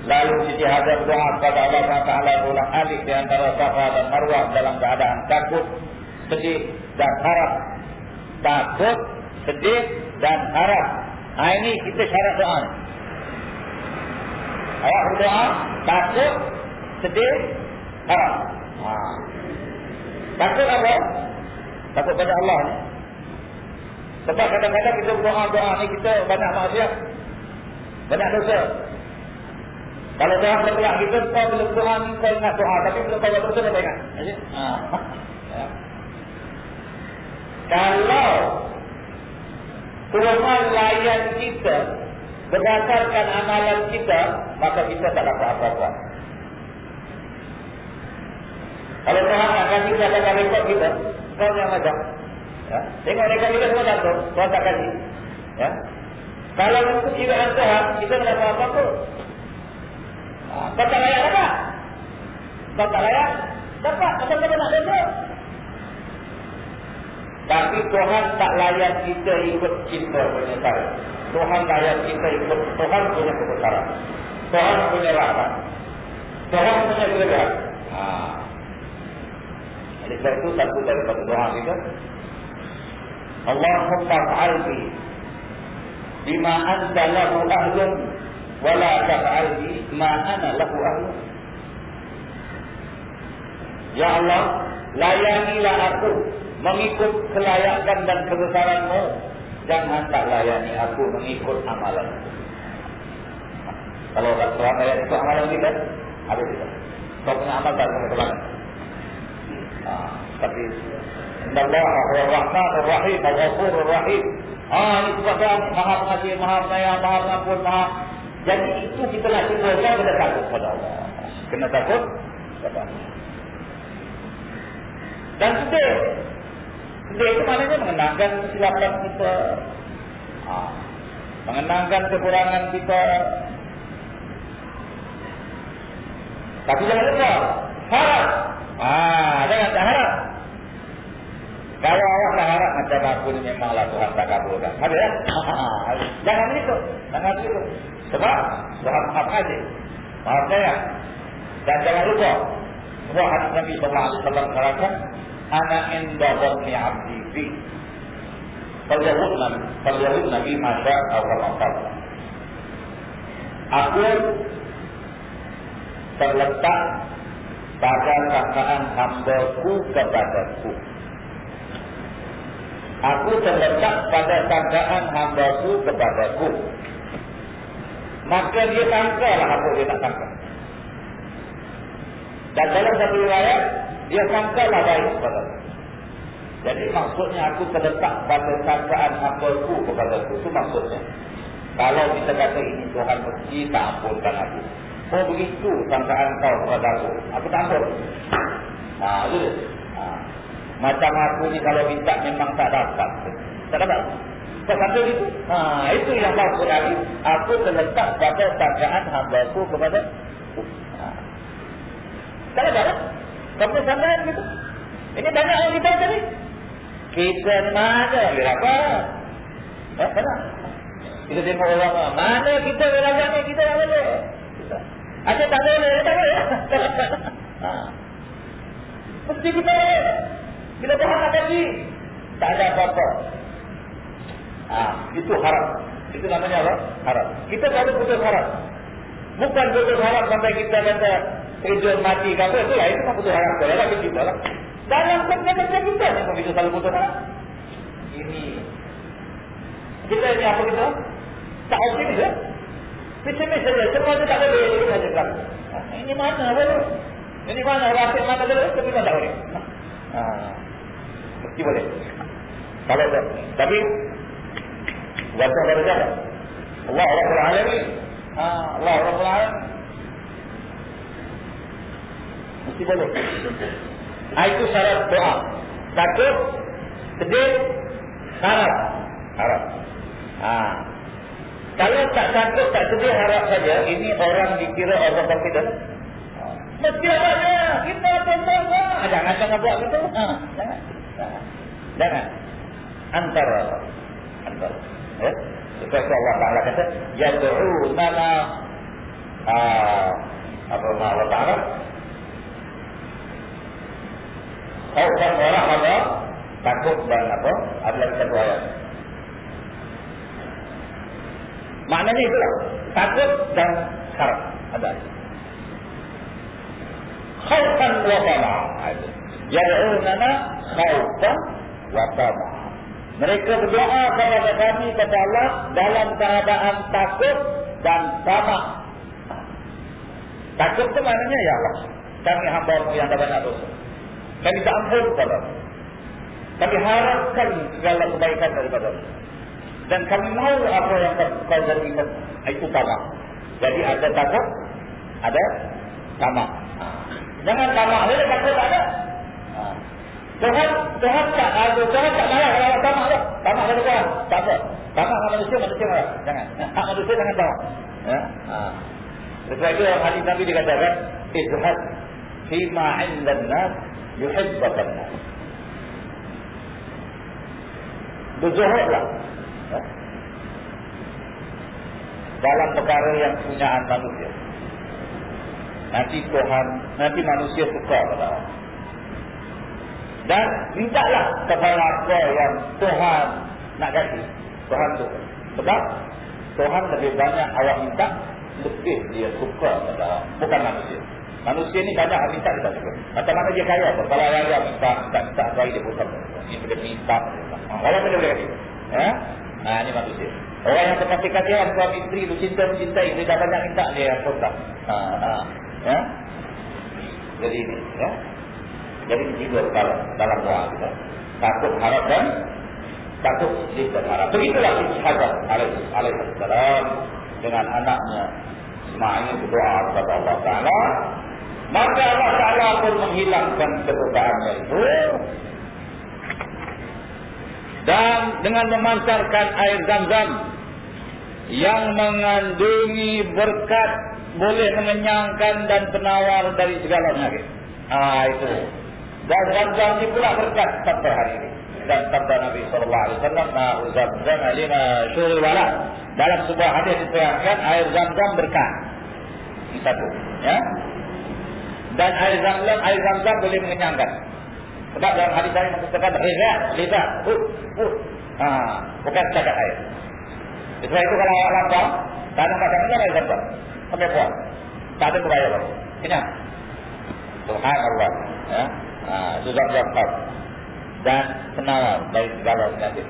Lalu Siti Hajar berdoa kepada Allah Taala ulang alik di antara Safa dan Marwah dalam keadaan takut, sedih dan harap. Takut, sedih dan harap. Ha, ini kita syarat doa. Awak berdoa, takut, sedih, harap. Ha. Takut apa? Takut pada Allah ni. Sebab kadang-kadang kita berdoa-doa ni kita banyak maksiat. Banyak dosa. Kalau Tuhan berkelak kita, kau bila doa ni kau ingat doa. Tapi bila kau buat dosa, kau ingat. Ha. [LAUGHS] Ya. Kalau Tuhan layan kita berdasarkan amalan kita, maka kita tak dapat apa-apa. Kalau Tuhan akan kita akan rekod kita, kau yang macam. Ya. Tengok mereka kita semua jatuh. Kau tak kasih. Ya. Kalau itu kiraan Tuhan, kita tidak dapat apa pun. Kau tak layak dapat. Kau tak layak dapat. Kau tak nak dosa. Tapi Tuhan tak layak kita ikut kita punya cara. Tuhan layak kita ikut Tuhan punya kebesaran. Tuhan punya rahmat. Tuhan punya kelebihan. Oleh sebab itu satu daripada doa kita. Allahumma fa'al bi bima anta lahu ahlun wa la taf'al bi ma ana lahu ahlun. Ya Allah, layanilah aku mengikut kelayakan dan kebesaranmu. Jangan tak layani aku mengikut amalan. Kalau tak Quran ayat itu amalan kita, habis kita. Kau punya amal tak kena kemana. Ah, tapi rahim al-ghafur rahim Ah ini sebabkan maha pengasih, maha penyayang, maha pengampun, maha Jadi itu kita nak timbulkan kena takut kepada Allah Kena takut kepada Dan sedih Sedih itu maknanya mengenangkan kesilapan kita. Ah, Mengenangkan kekurangan kita. Tapi jangan lupa Harap. Ah, jangan tak harap. Kalau awak tak harap macam aku ni memanglah Tuhan tak kabulkan. Ada ya? jangan begitu. Jangan begitu. Sebab Tuhan maaf aja Maaf saya Dan jangan lupa Semua hadis Nabi SAW mengatakan Ana inda dhanni abdi fi Falyahud Nabi Masya Allah Aku terletak pada sangkaan hambaku kepadaku. Aku terletak pada sangkaan hambaku kepadaku. Maka dia sangka lah apa dia tak sangka. Dan dalam satu riwayat, dia sangka lah baik kepadaku. Jadi maksudnya aku terletak pada sangkaan hambaku kepadaku. Itu maksudnya. Kalau kita kata ini Tuhan mesti tak ampunkan aku. Oh begitu sangkaan kau kepada aku. Aku tak ampun. Ha, itu ha. Macam aku ni kalau minta memang tak dapat. Tak dapat. Kata itu. Ha, itu yang kau kurang. Aku terletak pada sangkaan hamba aku kepada ha. Tak dapat. Kamu sangkaan gitu. Ini banyak orang kita tadi. Kita mana? Berapa? Eh, mana? Kita tengok orang mana kita berapa ni kita yang mana? Ada tak boleh, tak boleh. Ha. [LAUGHS] Mesti kita Tuhan nak bagi, tak ada apa-apa. Ha, itu harap. Itu namanya apa? Harap. Kita tak ada putus harap. Bukan putus harap sampai kita kata tujuan mati kata itu lah. Itu kan putus harap. Kalau lah kita lah. Dalam kerja-kerja kita memang kita selalu putus harap. Ini. Kita ini apa kita? Tak optimis ya? Pesimis saja. Semua itu tak boleh. Ini saja kan. Ini mana boleh? Ini mana? Rakyat mana? Tapi kan tak boleh. Ha. Mesti boleh. Kalau tak. Tapi. Wajah pada jalan. Allah Rabbul Alamin. Ha. Allah Rabbul Alamin. Mesti boleh. Ha, itu syarat doa. Takut. Sedih. Harap. Harap. Haa. Kalau tak takut, tak sedih harap saja, ini orang dikira orang berkidah. Mesti awaknya, kita tentang lah. Jangan jangan buat gitu. Ha, jangan. Jangan. Antara. Antara. Ya. Seperti Allah Ta'ala kata, Yadu'unana uh, apa Allah Ta'ala Khaufan orang apa? Takut dan apa? Adalah satu ayat. Maknanya itulah. Takut dan harap. Ada. Khawfan wa tama'a. Yad'unana khawfan wa tama'a. Mereka berdoa kepada kami kepada Allah dalam keadaan takut dan tamak. Takut itu maknanya ya Allah. Kami hamba yang banyak dosa. Kami tak ampun kepada Kami harapkan segala kebaikan daripada dan kami mahu apa yang kau berikan itu tamak. Jadi ada tamak, ada tamak. Jangan tamak, ada takut ada. Ha. Tuhan, Tuhan tak ada, Tuhan tak marah kalau tamak tu. Tamak ada Tuhan, tak apa. Tamak dengan manusia, manusia marah. Jangan. Hak manusia jangan tamak. Ya. Ha. Sebab itu hadis Nabi dikatakan, Izhad fima indan nas yuhibbatan nas. Berzuhudlah dalam perkara yang punyaan manusia. Nanti Tuhan, nanti manusia suka pada Allah. Dan mintalah kepada apa yang Tuhan nak kasih. Tuhan tu. Sebab Tuhan lebih banyak awak minta, lebih dia suka pada. Bukan manusia. Manusia ni banyak minta kita suka. Macam mana dia kaya apa? Kalau ayah dia minta, minta, minta, minta, dia pun Ini boleh minta. Kalau boleh boleh kasih. Ya? Nah, ini manusia. Orang yang terkasih kasihan suami isteri itu cinta cinta isteri dah banyak minta dia yang kontak. Ha, ha, ya. Jadi ini, ya. Jadi tiga dalam dalam doa kita. Takut harap dan takut dan harap. Begitulah Ishaqah alaihi salam dengan anaknya Ismail berdoa kepada Allah Taala. Maka Allah Taala pun menghilangkan kedukaannya itu dan dengan memancarkan air zam-zam yang mengandungi berkat boleh mengenyangkan dan penawar dari segala penyakit. Ah itu. Dan zam-zam ini pula berkat sampai hari ini. Dan sabda Nabi sallallahu alaihi wasallam, "Ma'u zam-zam syuri wala." Dalam sebuah hadis diterangkan air zam-zam berkat. Satu, ya. Dan air zam-zam, air zam-zam boleh mengenyangkan. Sebab dalam hadis lain mengatakan reza, reza, uh, uh. Ha, bukan cakap air. Sebab itu kalau orang lapar, kadang-kadang ini air zam-zam. Sampai puas. Tak ada beraya lagi. Kenyang. Subhanallah. Ya. Ha, itu zam-zam Dan penawar dari segala penyakit.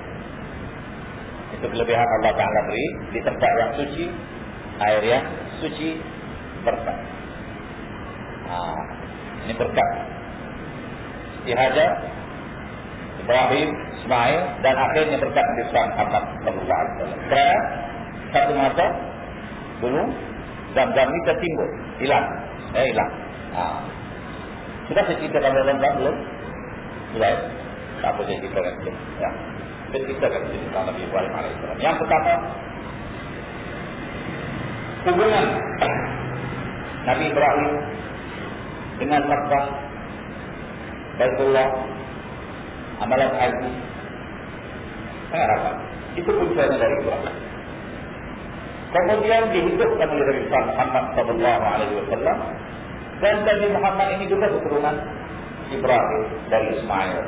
Itu kelebihan Allah Ta'ala beri di tempat yang suci, air yang suci, berkat. Ha, ini berkat Ihajar Ibrahim, Ismail dan akhirnya berkat Muhammad sallallahu alaihi wasallam. Kerana satu masa dulu zam-zam ini tertimbul, hilang. Eh hilang. Ha. Sudah saya cerita dalam zam-zam belum? Sudah. Tak apa saya cerita kan ya. Saya cerita kan tentang Nabi Ibrahim alaihissalam. Yang pertama hubungan [COUGHS] Nabi Ibrahim dengan Makkah Baitullah Amalan haji. Sangat rapat. Itu punca dari Ibrahim Kemudian dihidupkan oleh Nabi Muhammad Sallallahu Alaihi Wasallam dan Nabi Muhammad ini juga keturunan Ibrahim dari Ismail.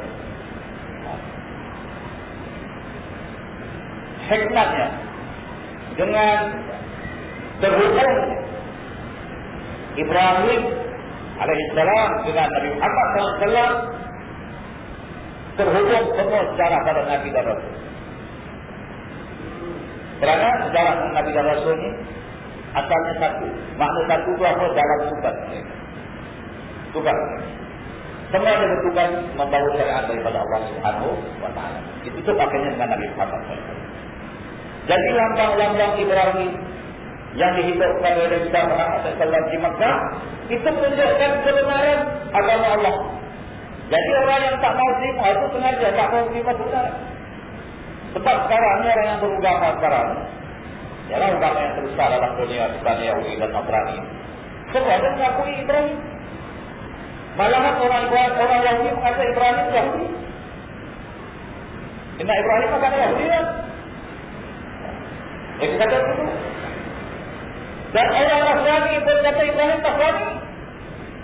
Hikmatnya dengan terhubung Ibrahim alaihissalam dengan Nabi Muhammad SAW terhubung semua sejarah pada Nabi dan Rasul. Kerana sejarah Nabi dan Rasul ini asalnya satu. Makna satu itu apa? Tugas mereka. Tugas Semua ada bertugas membawa syariat daripada Allah Subhanahu taala. Itu tu pakainya dengan Nabi Muhammad SAW. Jadi lambang-lambang Ibrahim yang dihidupkan oleh Nabi Muhammad SAW di Makkah itu menunjukkan kebenaran agama Allah. Jadi orang yang tak mau terima itu sengaja tak mau terima kebenaran. Sebab sekarang ni orang yang berugama sekarang Ialah agama yang terbesar dalam dunia Bukan Yahudi dan Nasrani Semua dia mengakui Ibrahim Malahan orang orang Yahudi mengatakan Ibrahim Yahudi Inna Ibrahim akan Yahudi kan? Itu kata itu dan orang Nasrani berkata Ibrahim Nasrani.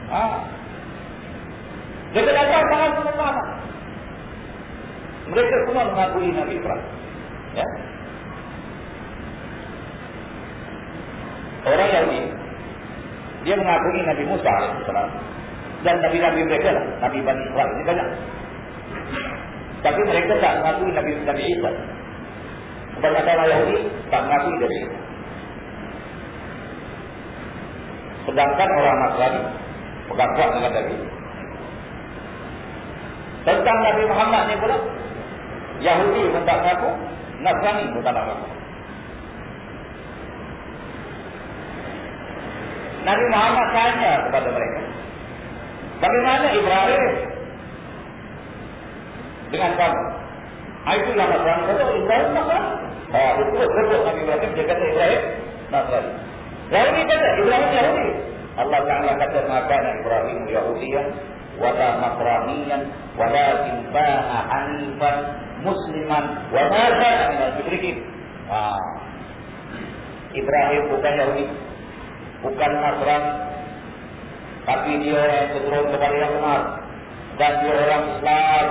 Ha. Jadi datang tangan semua Mereka semua mengakui Nabi Ibrahim. Ya. Orang Yahudi dia mengakui Nabi Musa dan Nabi-Nabi mereka lah, Nabi Bani Israel ini banyak. Tapi mereka tak mengakui Nabi Nabi Isa. Kebanyakan orang Yahudi tak mengakui Nabi Isa. Sedangkan orang Nasrani pegang kuat dengan Nabi. Tentang Nabi Muhammad ni pula, Yahudi pun tak mengaku, Nasrani pun tak mengaku. Nabi Muhammad tanya kepada mereka, bagaimana Ibrahim dengan kamu? Ah, itulah Nasrani. Kata Ibrahim Nasrani. Oh, itu betul Nabi Ibrahim, dia kata Ibrahim Nasrani. Yahudi kata Ibrahim Yahudi. Allah Taala kata maka Ibrahim Yahudiyah wala Nasraniyan walakin ba'a hanifan musliman wa ma kana min al-musyrikin. Ah. Ibrahim bukan Yahudi. Bukan Nasrani. Tapi dia orang yang keturun kepada yang benar. Dan dia orang Islam.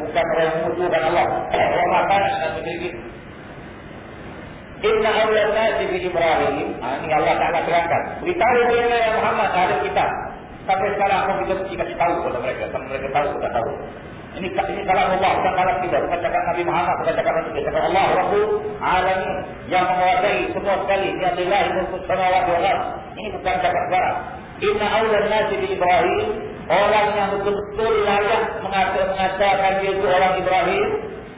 Bukan orang yang musuhkan Allah. [COUGHS] Wa ma kana min al-musyrikin. Inna awla nasi bi Ibrahim. Ha, ini Allah Taala terangkan. Beritahu kepada ya Muhammad ada kita. Sampai sekarang aku kita mesti kasih tahu kepada mereka. Sampai mereka tahu kita tahu. Ini ini kalam Allah, bukan kalam kita. Bukan cakap Nabi Muhammad, bukan cakap Nabi kita. Cakap Allah, Rabbul Alamin. Yang menguasai semua sekali. Ini adalah ilmu samawat wa ghar. Ini bukan cakap sekarang. Inna awal nasi di Ibrahim. Orang yang betul-betul layak mengatakan dia itu orang Ibrahim.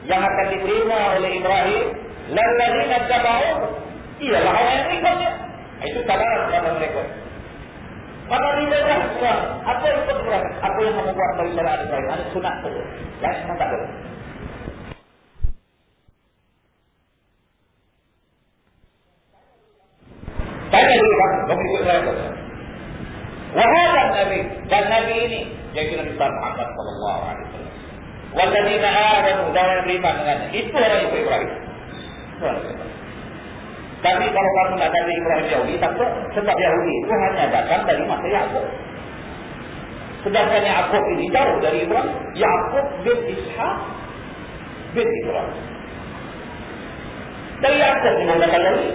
Yang akan diterima oleh Ibrahim. Lalladina taba'u. Ialah orang yang ikutnya. Itu kabaran kepada mereka. Maka dia dah semua. Apa yang kita buat? Apa yang kamu buat bagi syariat Ibrahim? Ada sunat saja. Ya, memang tak. Tanya dulu kan, kamu ikut saya saja. Wahada Nabi dan Nabi ini yaitu Nabi Muhammad sallallahu alaihi wasallam. Walladzina amanu dan beriman dengannya. Itu orang itu Ibrahim. Tapi kalau kamu nak dari Ibrahim Yahudi, takut sebab Yahudi itu hanya datang dari masa Yaakob. Sedangkan Yaakob ini jauh dari Ibrahim. Yaakob bin Ishaq bin Ibrahim. Dari Yaakob ini datang dari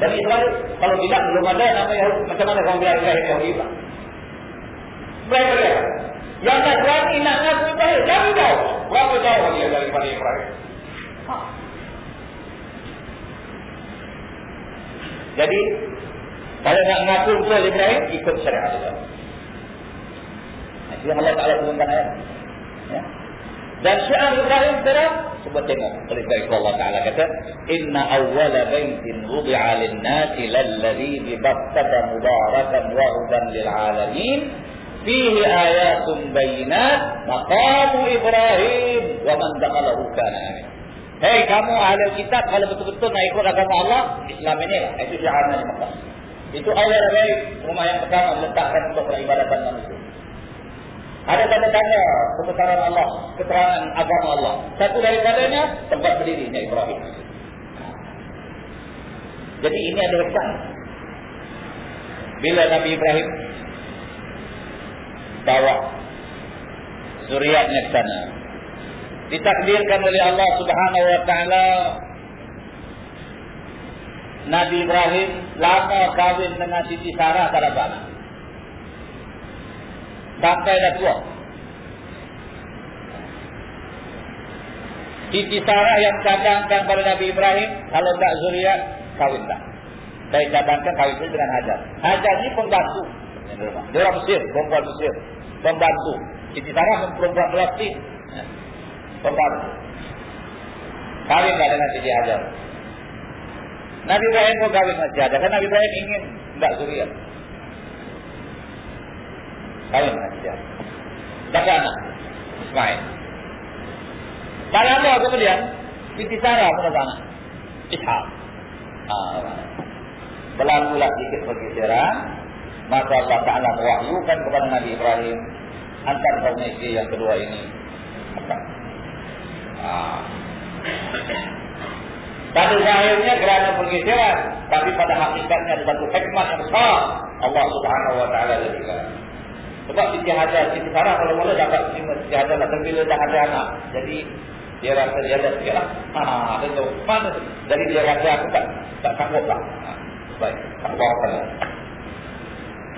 dari Israel. Kalau tidak belum ada nama Yahudi, macam mana kamu bilang Ibrahim Yahudi? Dia? Yang tak berani nak ngaku Ibrahim, jauh jauh. Berapa jauh dia daripada Ibrahim? Ha. Jadi kalau nak mengaku betul Ibrahim ikut syariat Allah. Yang Allah Taala turunkan ayat. Ya. Dan syiar Ibrahim sekarang cuba tengok tulis dari Allah Taala kata inna awwala baitin wudi'a lin-nasi lalladhi bi Bakkah mubarakan wa hudan lil alamin fihi ayatun bayinat maqamu Ibrahim wa man dakhalahu kana amin. Hei kamu ahli kitab kalau betul-betul nak ikut agama Allah, Islam ini lah. Itu syiarnya di Mekah. Itu awal baik rumah yang pertama meletakkan untuk peribadatan manusia. Ada tanda-tanda kebesaran Allah, keterangan agama Allah. Satu daripadanya tempat berdirinya Ibrahim. Jadi ini ada kesan. Bila Nabi Ibrahim bawa zuriatnya ke sana, ditakdirkan oleh Allah Subhanahu wa taala Nabi Ibrahim lama kahwin dengan Siti Sarah pada bana. Sampai dah tua. Siti Sarah yang cadangkan pada Nabi Ibrahim, kalau tak zuriat, kahwin tak. Saya cadangkan kahwin itu dengan Hajar. Hajar ini pembantu. Dia orang Mesir, perempuan Mesir. Pembantu. Siti Sarah perempuan Palestin pembantu. Kawin tak dengan Siti Hajar. Nabi Ibrahim pun kawin dengan Siti Hajar. Kan Nabi Ibrahim ingin tidak zuriat. Kawin dengan Siti Hajar. Dapat anak. Ismail. Tak lama kemudian, Siti Sarah pun dapat anak. Ishak. Ah, Berlakulah sedikit pergeseran. Maka Allah Ta'ala mewahyukan kepada Nabi Ibrahim. Antar kaum istri yang kedua ini. Pada zahirnya kerana pergeseran, tapi pada hakikatnya ada satu hikmah yang besar Allah Subhanahu Wa Taala jadikan. Sebab Siti Hajar, Siti Sarah kalau mula dapat Siti Hajar lah, tapi dah ada anak. Jadi dia rasa dia dah sikit lah. Ha, dia tahu mana Jadi dia rasa aku tak, tak sanggup lah. Ha, baik, tak apa lah.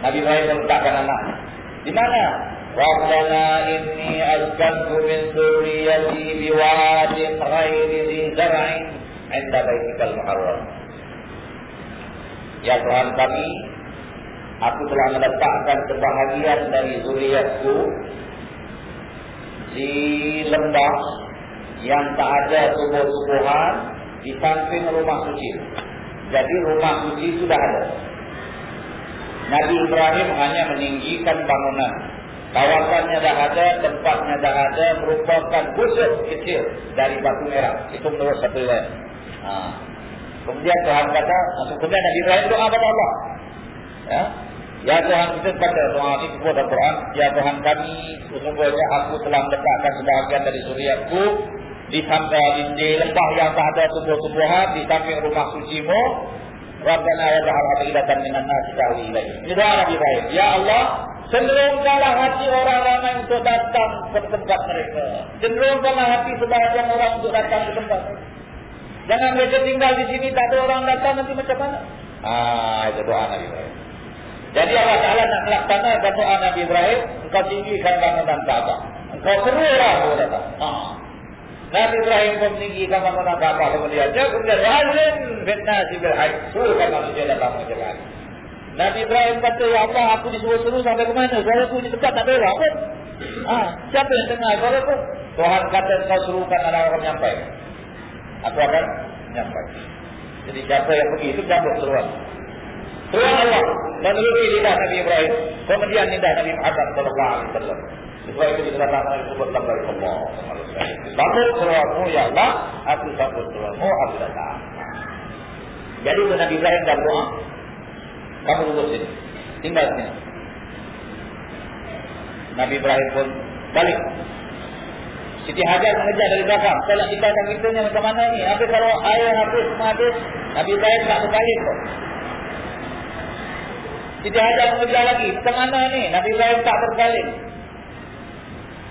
Nabi Ibrahim meletakkan anak. Di mana? ربنا إني أسكنت من ذريتي بواد غير ذي زرع عند بيتك المحرم Ya Tuhan kami, aku telah meletakkan kebahagiaan dari zuriatku di lembah yang tak ada tumbuh-tumbuhan di samping rumah suci. Jadi rumah suci sudah ada. Nabi Ibrahim hanya meninggikan bangunan Kawasannya dah ada, tempatnya dah ada, merupakan busuk kecil dari batu merah. Itu menurut satu riwayat. Ha. Kemudian Tuhan kata, kemudian Nabi Ibrahim doa kepada Allah. Ya. Ya Tuhan kita baca doa ini kepada Quran. Ya Tuhan kami, sesungguhnya aku telah meletakkan sebahagian dari suriatku di samping di lembah yang tak ada tumbuh-tumbuhan di samping rumah sucimu. Rabbana ya ja'al afidatan minan nasi tahwi ilaih. Ini doa Nabi Ibrahim. Ya Allah, Cenderungkanlah hati orang ramai untuk datang ke tempat mereka. Cenderungkanlah hati sebahagian orang untuk datang ke tempat mereka. Jangan mereka tinggal di sini, tak ada orang datang nanti macam mana? Ah, itu doa Nabi Ibrahim. Jadi Allah Ta'ala nak melaksanakan doa Nabi Ibrahim, engkau tinggikan bangunan Kaabah. Kau seru lah aku kata. Ha. Nabi Ibrahim pun tinggikan bangunan Kaabah kemudian dia kemudian Razin fitnah sibil haid. Suruhkan manusia datang menjaga. Nabi Ibrahim kata, Ya Allah, aku disuruh seru sampai ke mana? Suara aku di dekat tak berak pun. Ha, siapa yang dengar suara aku? Tuhan kata kau suruhkan anak orang nyampai. Aku akan nyampai. Jadi siapa yang pergi itu jambut seruan. Seruan Allah menerusi lidah Nabi Ibrahim. Kemudian lidah Nabi Muhammad wasallam. Sebab itu kita datang disebut sampai Allah. Sambut seruanmu ya Allah, aku sambut seruanmu, aku datang. Jadi Nabi Ibrahim dan doa, kamu duduk sini. Tinggal sini. Nabi Ibrahim pun balik. Siti Hajar mengejar dari belakang. Saya nak tinggalkan kita ni macam mana ni? Habis kalau air habis, semua habis. Nabi Ibrahim tak berbalik pun. Siti Hajar mengejar lagi. Macam mana ni? Nabi Ibrahim tak berbalik.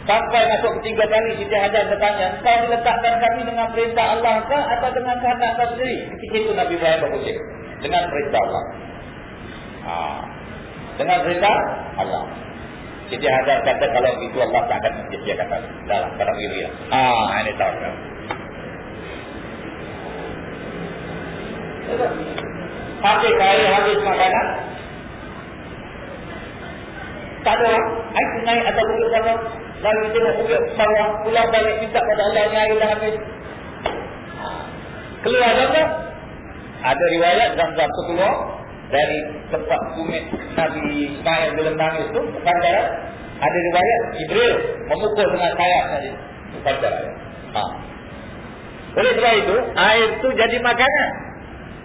Sampai masuk ketiga kali Siti Hajar bertanya. Kau diletakkan kami dengan perintah Allah kah? Atau dengan kehendak kau sendiri? Itu Nabi Ibrahim berkutip. Dengan perintah Allah. Ha. Dengan perintah Allah. Jadi ada kata kalau itu Allah tak akan menyediakan kata dalam pada diri. Ah, ini tahu kan. Habis kaya habis makanan. Tak ada air naik atau bukit sama. Lalu kita nak bukit bawah. Pulang balik minta pada Allah ni air dah habis. Keluar tak? Ada riwayat dalam satu keluar dari tempat kumit Nabi Ismail dalam nangis itu pada ada riwayat Jibril memukul dengan sayap tadi. Pada ha. oleh sebab itu air itu jadi makanan.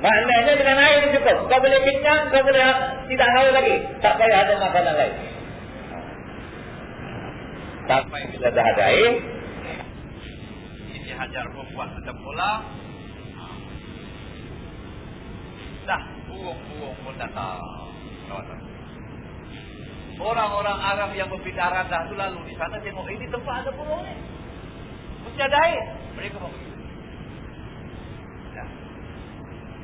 Maknanya dengan air itu cukup. Kau boleh kenyang kau boleh tidak haus lagi. Tak payah ada makanan lain. Sampai bila dah ada air ini hajar perempuan macam pula dah burung-burung pun datang. Orang-orang Arab yang berbicara dah tu lalu di sana tengok ini tempat ada burung ni. Mesti ada air. Mereka mau pergi. Ya.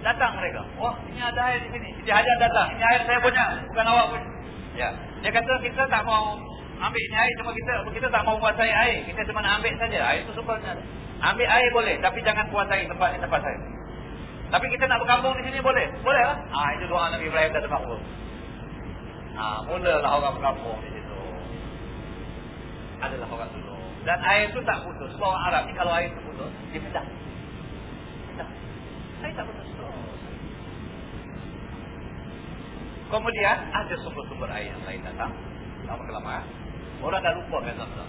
Datang mereka. Wah, ini ada air di sini. Dia hanya datang. Ini air saya punya, bukan awak punya. Ya. Dia kata kita tak mau ambil ini air cuma kita kita tak mau kuasai air. Kita cuma nak ambil saja. Air itu sebenarnya. Ambil air boleh, tapi jangan kuasai tempat ini tempat saya. Tapi kita nak berkampung di sini boleh? Boleh lah. Ah itu doa Nabi Ibrahim dah termakbul. Ah mulalah orang berkampung di situ. Adalah orang dulu. Dan air itu tak putus. Sebab orang Arab ni kalau air itu putus, dia pindah. Pindah. Air tak putus. Kemudian ada sumber-sumber air yang lain datang. Lama-kelamaan. Orang dah lupa kan Zamzam.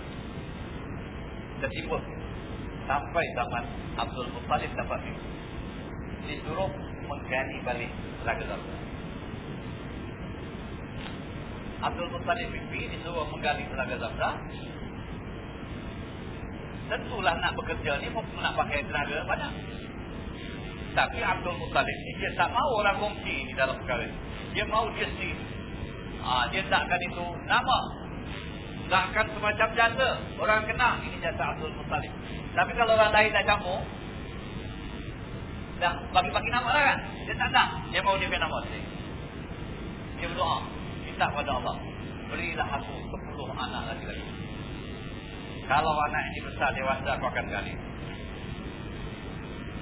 Tertimbul. Sampai zaman Abdul Muttalib dapat itu disuruh menggali balik Zamzam. Abdul Muttalib Bibi disuruh menggali laga Zamzam. Tentulah nak bekerja ni nak pakai tenaga banyak. Tapi Abdul Muttalib ni dia tak mau orang kongsi di dalam perkara ini. Dia mau dia sendiri. Ha, dia takkan itu nama. Takkan semacam jasa. Orang kenal ini jasa Abdul Muttalib. Tapi kalau orang lain tak campur, dah bagi-bagi nama lah kan. Dia tak nak. Dia mau dia nama sendiri. Dia berdoa. Minta kepada Allah. Berilah aku sepuluh anak lagi-lagi. Kalau anak ini besar dewasa aku akan gali.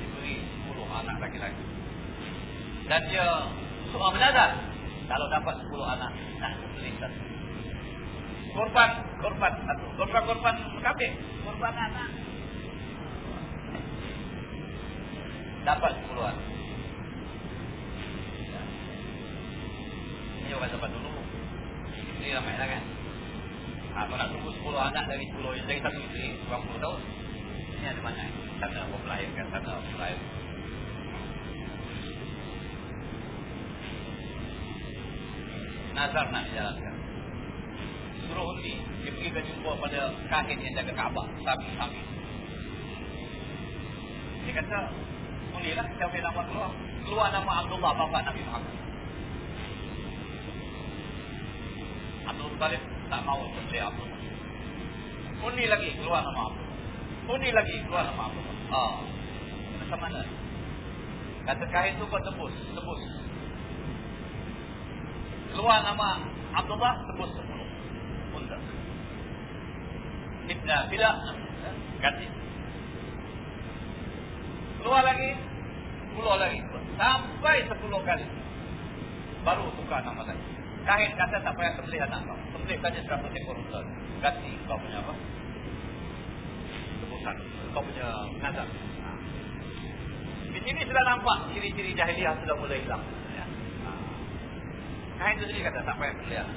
Diberi sepuluh anak lagi-lagi. Dan dia semua belajar. Kalau dapat sepuluh anak. Nah, beli satu. Korban, korban satu. Korban-korban kambing. Korban anak. Dapat. Ya. Ini orang dapat dulu. Ini ramai lah kan. Apa nak tunggu 10 anak dari 10 dari satu isteri 20 tahun. Ini ada banyak. Sana apa melahirkan, sana apa melahirkan. Nazar nak dijalankan. Suruh undi. Dia pergi ke jumpa pada kahin yang jaga Kaabah. Sabi-sabi. Dia kata, Alhamdulillah kita ambil nama keluar. Keluar nama Abdullah bapa Nabi Muhammad. Abdul Talib tak mau percaya Abdullah. Undi lagi keluar nama Abdullah. Undi lagi keluar nama Abdullah. Ah. Macam mana? Kata kain tu kau tebus, tebus. Keluar nama Abdullah tebus sepuluh. Unta. Bila ganti. Keluar lagi, keluar lagi. Sampai sepuluh kali. Baru tukar nama lagi. Kain kata tak payah sembelih anak kau. Sembelih saja seratus ekor unta. Ganti kau punya apa? Tebusan. Kau punya nazar. Di sini sudah nampak ciri-ciri jahiliah sudah mulai hilang. Ya. Kain itu sendiri kata tak payah sembelih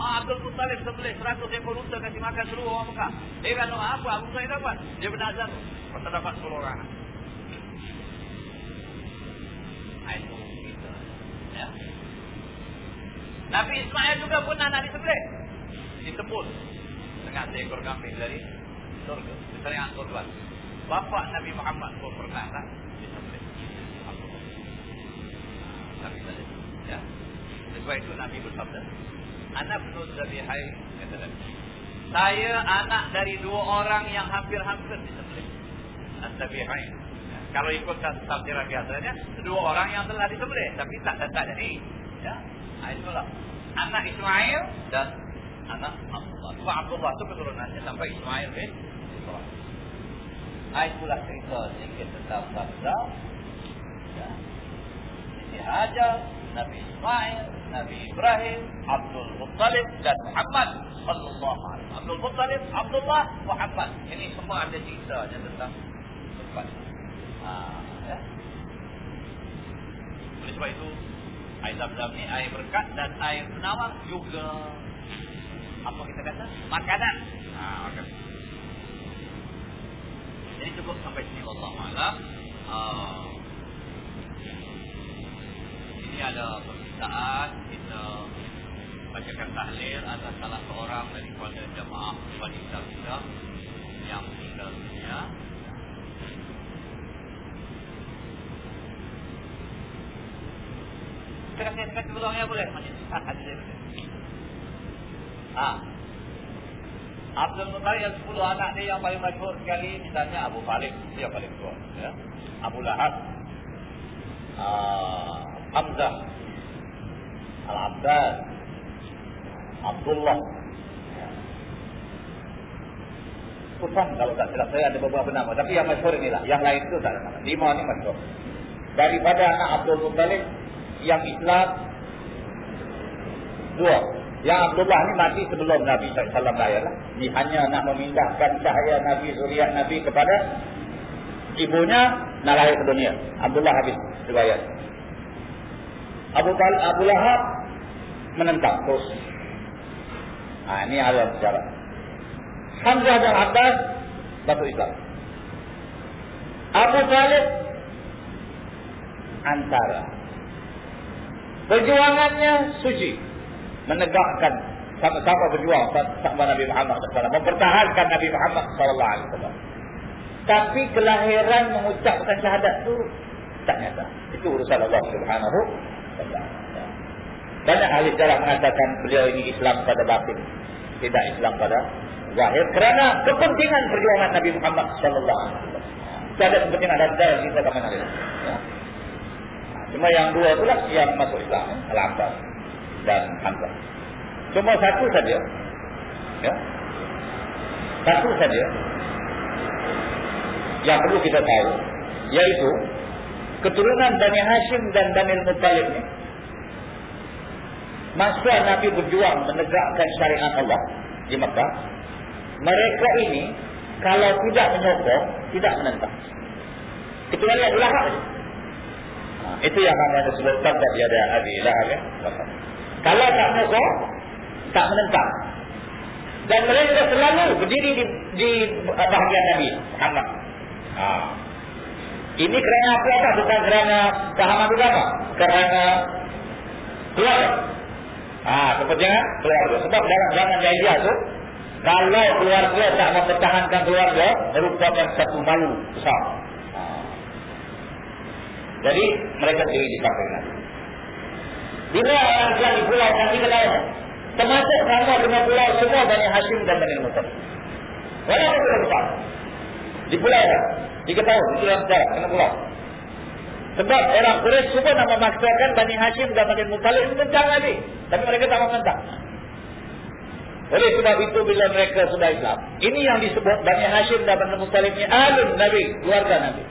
Ah, Abdul Muttalib sembelih seratus ekor unta kasih makan seluruh orang Mekah. Dia kata apa? Abu saya dapat. Dia. Pasal dapat sepuluh orang. Itu kita. Ya. Nabi Ismail juga pun nak disembelih. Ditebus dengan seekor kambing dari surga. Misalnya surga. Bapak Nabi Muhammad pun pernah tak disembelih. Nabi tadi. Ya. Sebab itu Nabi bersabda. Anak bin Zabihai kata Nabi. Saya anak dari dua orang yang hampir-hampir disembelih. Zabihai. Ya. Kalau ikut tafsiran biasanya, dua orang yang telah disembelih. Tapi tak tak jadi. Ya. Nah, itulah. Anak Ismail dan anak Abdullah. Sebab Abdullah itu keturunannya sampai Ismail bin Ibrahim. Nah, itulah cerita sedikit tentang sabda. Ya. Siti Hajar, Nabi Ismail, Nabi Ibrahim, Abdul Muttalib dan Muhammad alaihi Abdul Muttalib, Abdullah, Muhammad. Ini semua ada ceritanya tentang tempat. Ha, ya. Oleh sebab itu, air zam-zam ni air berkat dan air penawar juga apa kita kata? Makanan. Ha, makanan. Jadi cukup sampai sini Allah Alam. Uh, ini ada permintaan kita bacakan tahlil atas salah seorang daripada jemaah wanita kita yang meninggal dunia. Kita kasih boleh? Masih ah, ada dia. Ah. Abdul Muttalib yang 10 anak dia yang paling masyhur sekali misalnya Abu Talib. Dia paling tua ya. Abu Lahab. Uh, Hamzah. Al-Abbas Abdullah. Pusat kalau tak silap saya ada beberapa nama. Tapi yang masyhur inilah. Yang lain itu tak ada nama Lima ni masyhur. Daripada anak Abdul Muttalib Yang Islam Dua Yang Abdullah ni mati sebelum Nabi SAW lahir lah. Dia hanya nak memindahkan cahaya Nabi Zuriat Nabi kepada Ibunya nak lahir ke dunia Abdullah habis riwayat Abu Tal Abu Lahab menentang terus. Ha, ini ada sejarah. Hamzah dan Abbas batu Islam. Abu Talib antara perjuangannya suci menegakkan sama-sama berjuang sama Nabi Muhammad SAW mempertahankan Nabi Muhammad SAW tapi kelahiran mengucapkan syahadat itu tak nyata itu urusan Allah Subhanahu banyak ahli sejarah mengatakan beliau ini Islam pada batin. Tidak Islam pada zahir. Kerana kepentingan perjuangan Nabi Muhammad wasallam. Tidak ada kepentingan ada sejarah kita akan ada. Ya. Cuma yang dua itulah yang masuk Islam. Al-Abbas dan Hamzah. Cuma satu saja. Ya. Satu saja. Yang perlu kita tahu. Yaitu. Keturunan Bani Hashim dan Bani Muttalib ini masa Nabi berjuang menegakkan syariat Allah di Mekah, mereka ini kalau tidak menyokong, tidak menentang. Kecuali Abu Lahab saja. Nah, itu yang kami ada sebutkan tadi ada Abi Lahab ya. Kalau tak menyokong, tak menentang. Dan mereka selalu berdiri di, di bahagian Nabi Muhammad. Nah. Ini kerana apa? Bukan kerana pahaman agama. Kerana keluarga. Ah, kepentingan keluarga. Sebab dalam zaman jahiliah tu, kalau keluarga tak mempertahankan keluarga, merupakan satu malu besar. Jadi, mereka diri di samping Nabi. Bila orang Islam di pulau tiga lain, termasuk sama dengan pulau semua Bani Hashim dan Bani Mutab. Walaupun pulau besar. Di pulau kan, tiga tahun, itu yang sejarah, kena pulau. Sebab orang Quraisy semua nak memaksakan Bani Hashim dan Bani Muttalib itu tentang Nabi. Tapi mereka tak mau tentang. Oleh sebab itu bila mereka sudah Islam. Ini yang disebut Bani Hashim dan Bani Muttalib ni alun Nabi, keluarga Nabi.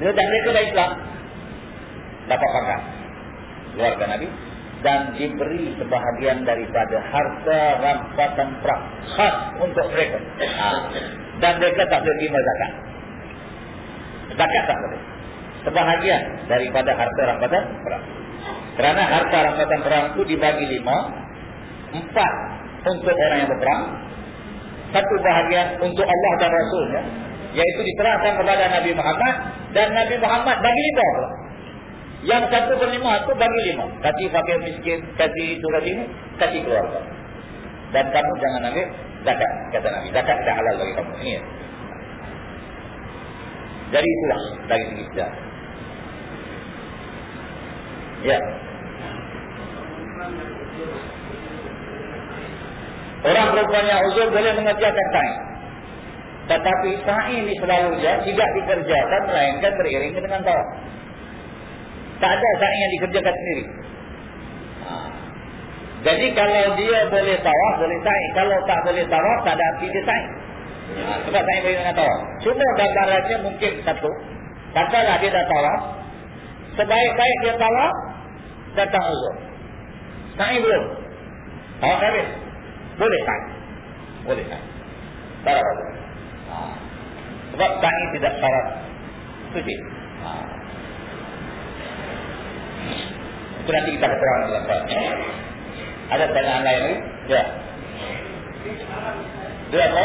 Bila dah mereka dah Islam, dapat pangkat keluarga Nabi dan diberi sebahagian daripada harta rampasan perang khas untuk mereka. Ha. Dan mereka tak boleh terima zakat. Zakat tak boleh. Sebahagian daripada harta rampasan perang. Kerana harta rampasan perang itu dibagi lima. Empat untuk orang yang berperang. Satu bahagian untuk Allah dan Rasulnya. Iaitu diserahkan kepada Nabi Muhammad. Dan Nabi Muhammad bagi lima pula. Yang satu per lima itu bagi lima. Kasih fakir miskin, kasih itu, kasih ini. Kasih keluarga. Dan kamu jangan ambil zakat. Kata Nabi. Zakat tidak halal bagi kamu. Ini ya. Jadi itulah dari segi sejarah. Ya. Orang perempuan yang uzur boleh mengerjakan sa'i. Tetapi sa'i ini selalu tidak dikerjakan melainkan beriring dengan tawaf. Tak ada sa'i yang dikerjakan sendiri. Ha. Jadi kalau dia boleh tawaf, boleh sa'i. Kalau tak boleh tawaf, tak ada arti dia sa'i. Ha. Sebab sa'i beriring dengan tawaf. Cuma gambarannya mungkin satu. Katalah dia dah tawaf. Sebaik-baik dia tawaf, datang uzur. Sa'i belum. Tawaf habis. Boleh sa'i. Boleh sa'i. Tak apa. Sebab sa'i tidak syarat suci. Ha. Itu nanti kita keterangan dalam saat. Ada pertanyaan lain lagi? Ya. Dua apa?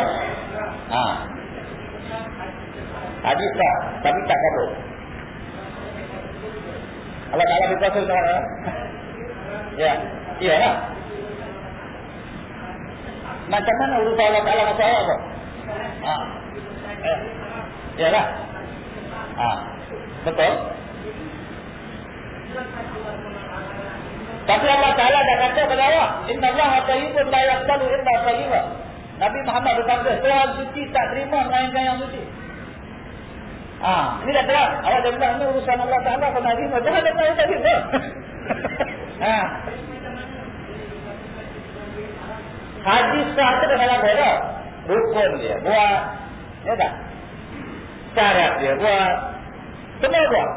Ha. Hadis tak, tapi tak kabur. Allah Ta'ala berkuasa sekarang. [LAUGHS] Ya. Iya lah. Macam mana urusan Allah Ta'ala macam apa? Ha. Ya lah. Ha. Betul. Tapi Allah Ta'ala dah kata kepada Allah. Inna Allah tayyibun la yaktalu illa tayyibah. Nabi Muhammad berkata, Tuhan suci tak terima melainkan yang suci. Ah, ini dah terang. Awak dah bilang, ini urusan Allah Ta'ala ke Nabi Muhammad. Jangan [LAUGHS] dah tahu tadi. ha. Hadis sah itu dalam beda. Rukun dia buat. Ya tak? Syarat dia buat. Semua buat.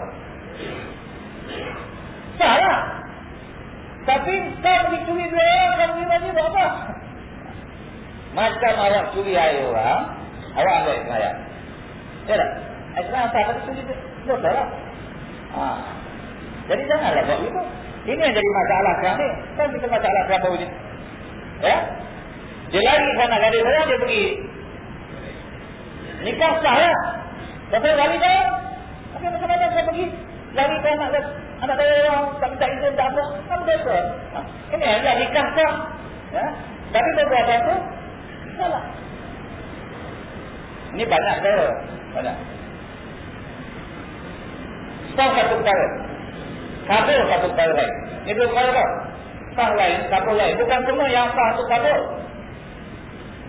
Salah. Tapi kau pergi curi dua orang, kau pergi lagi buat apa? Macam awak curi air orang, awak ambil ayat. Ya tak? Islam tak ada curi dosa lah. Ha. Jadi janganlah buat itu. Ini yang jadi masalah sekarang ni. Kan kita masalah berapa ini? Ya? Dia lari sana gadis saya, dia pergi. Nikah sah ya? Tapi lari saya. Tapi macam-macam saya pergi. Lari ke anak saya. Anak saya yang tak minta izin tak apa. Kamu dosa. Ha. Ini adalah nikah sah. Ya? Tapi beberapa itu, salah. Ini banyak saya. Banyak. Sah satu perkara. Kabur satu perkara lain. Ini dua perkara? Sah lain, kabur lain. Bukan semua yang sah itu kabur.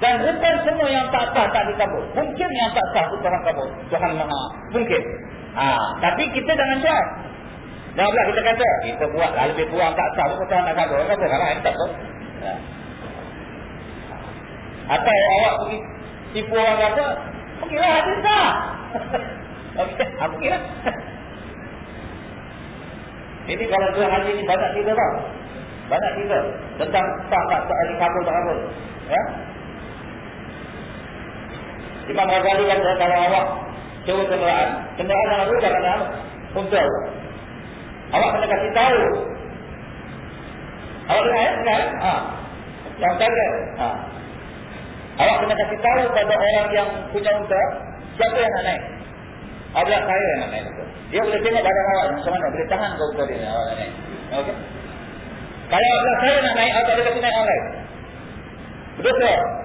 Dan bukan semua yang tak sah tak dikabur. Mungkin yang tak sah itu Tuhan kabur. Tuhan maha. Mungkin. Ha, tapi kita jangan sah. Jangan pula kita kata, kita buat lah lebih kurang tak sah. Itu Tuhan nak kan lah. Tak tahu. Ya. Atau awak pergi tipu orang kata, pergilah hadis sah. [LAUGHS] Okey, apa kira? Ini kalau dua haji ini banyak kita tahu. Banyak kita tentang tak tak tak ada kabul tak kabul. Ya. Imam Ghazali kata kalau awak coba kenderaan, kenderaan yang jangan apa? Untuk awak kena kasih tahu. Awak dengar ya? Dengar? Ha. Yang tadi. Ha. Awak kena kasih tahu pada orang yang punya unta siapa yang nak naik. Ada saya yang nak naik. Dia boleh tengok badan awak macam mana. Boleh tahan kau unta dia awak nak naik. Okey. Kalau saya nak naik, awak tak boleh kasih naik orang lain. Tak?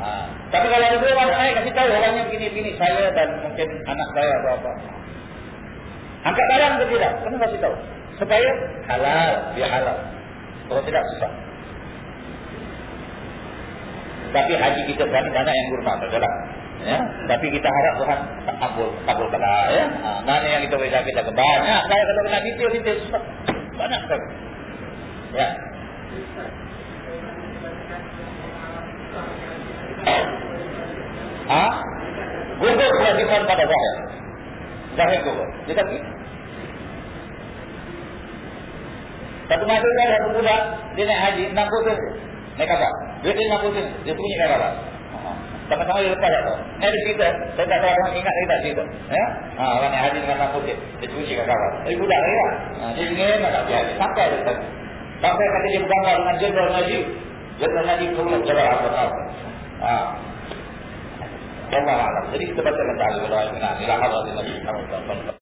Ha. Tapi kalau dua orang naik, kasih tahu orangnya begini-begini. Saya dan mungkin anak saya atau apa. Angkat barang ke tidak? Kena kasih tahu. Supaya halal, dia halal. Kalau tidak, susah. Tapi haji kita banyak banyak yang kurma, tak? Ya, tapi kita harap Tuhan kabul, kabul kala ya. Ha, mana yang kita boleh kita ke banyak. Saya kata kena detail detail susah. Banyak sekali. Ya. Ha? Gugur kewajiban pada zahir. Zahir gugur. Dia tak. Satu masa kan satu budak dia naik haji 60 sen. Naik kapal. Dia naik 60 sen. Dia bunyi kapal. Sama-sama dia lepas tak tahu. Ini ada cerita. Saya tak tahu orang ingat lagi tak cerita. Ya? Ha, orang naik haji dengan 60 sen. Dia bunyi kapal. Tapi budak lagi lah. Ha, dia ingin nak pergi haji. Sampai dia tadi. Sampai kata dia bergambar dengan jenderal haji. Jenderal haji kemudian jalan apa-apa. Ha. Allah Alam. Jadi kita baca Allah. Ila hadratin Nabi Muhammad SAW.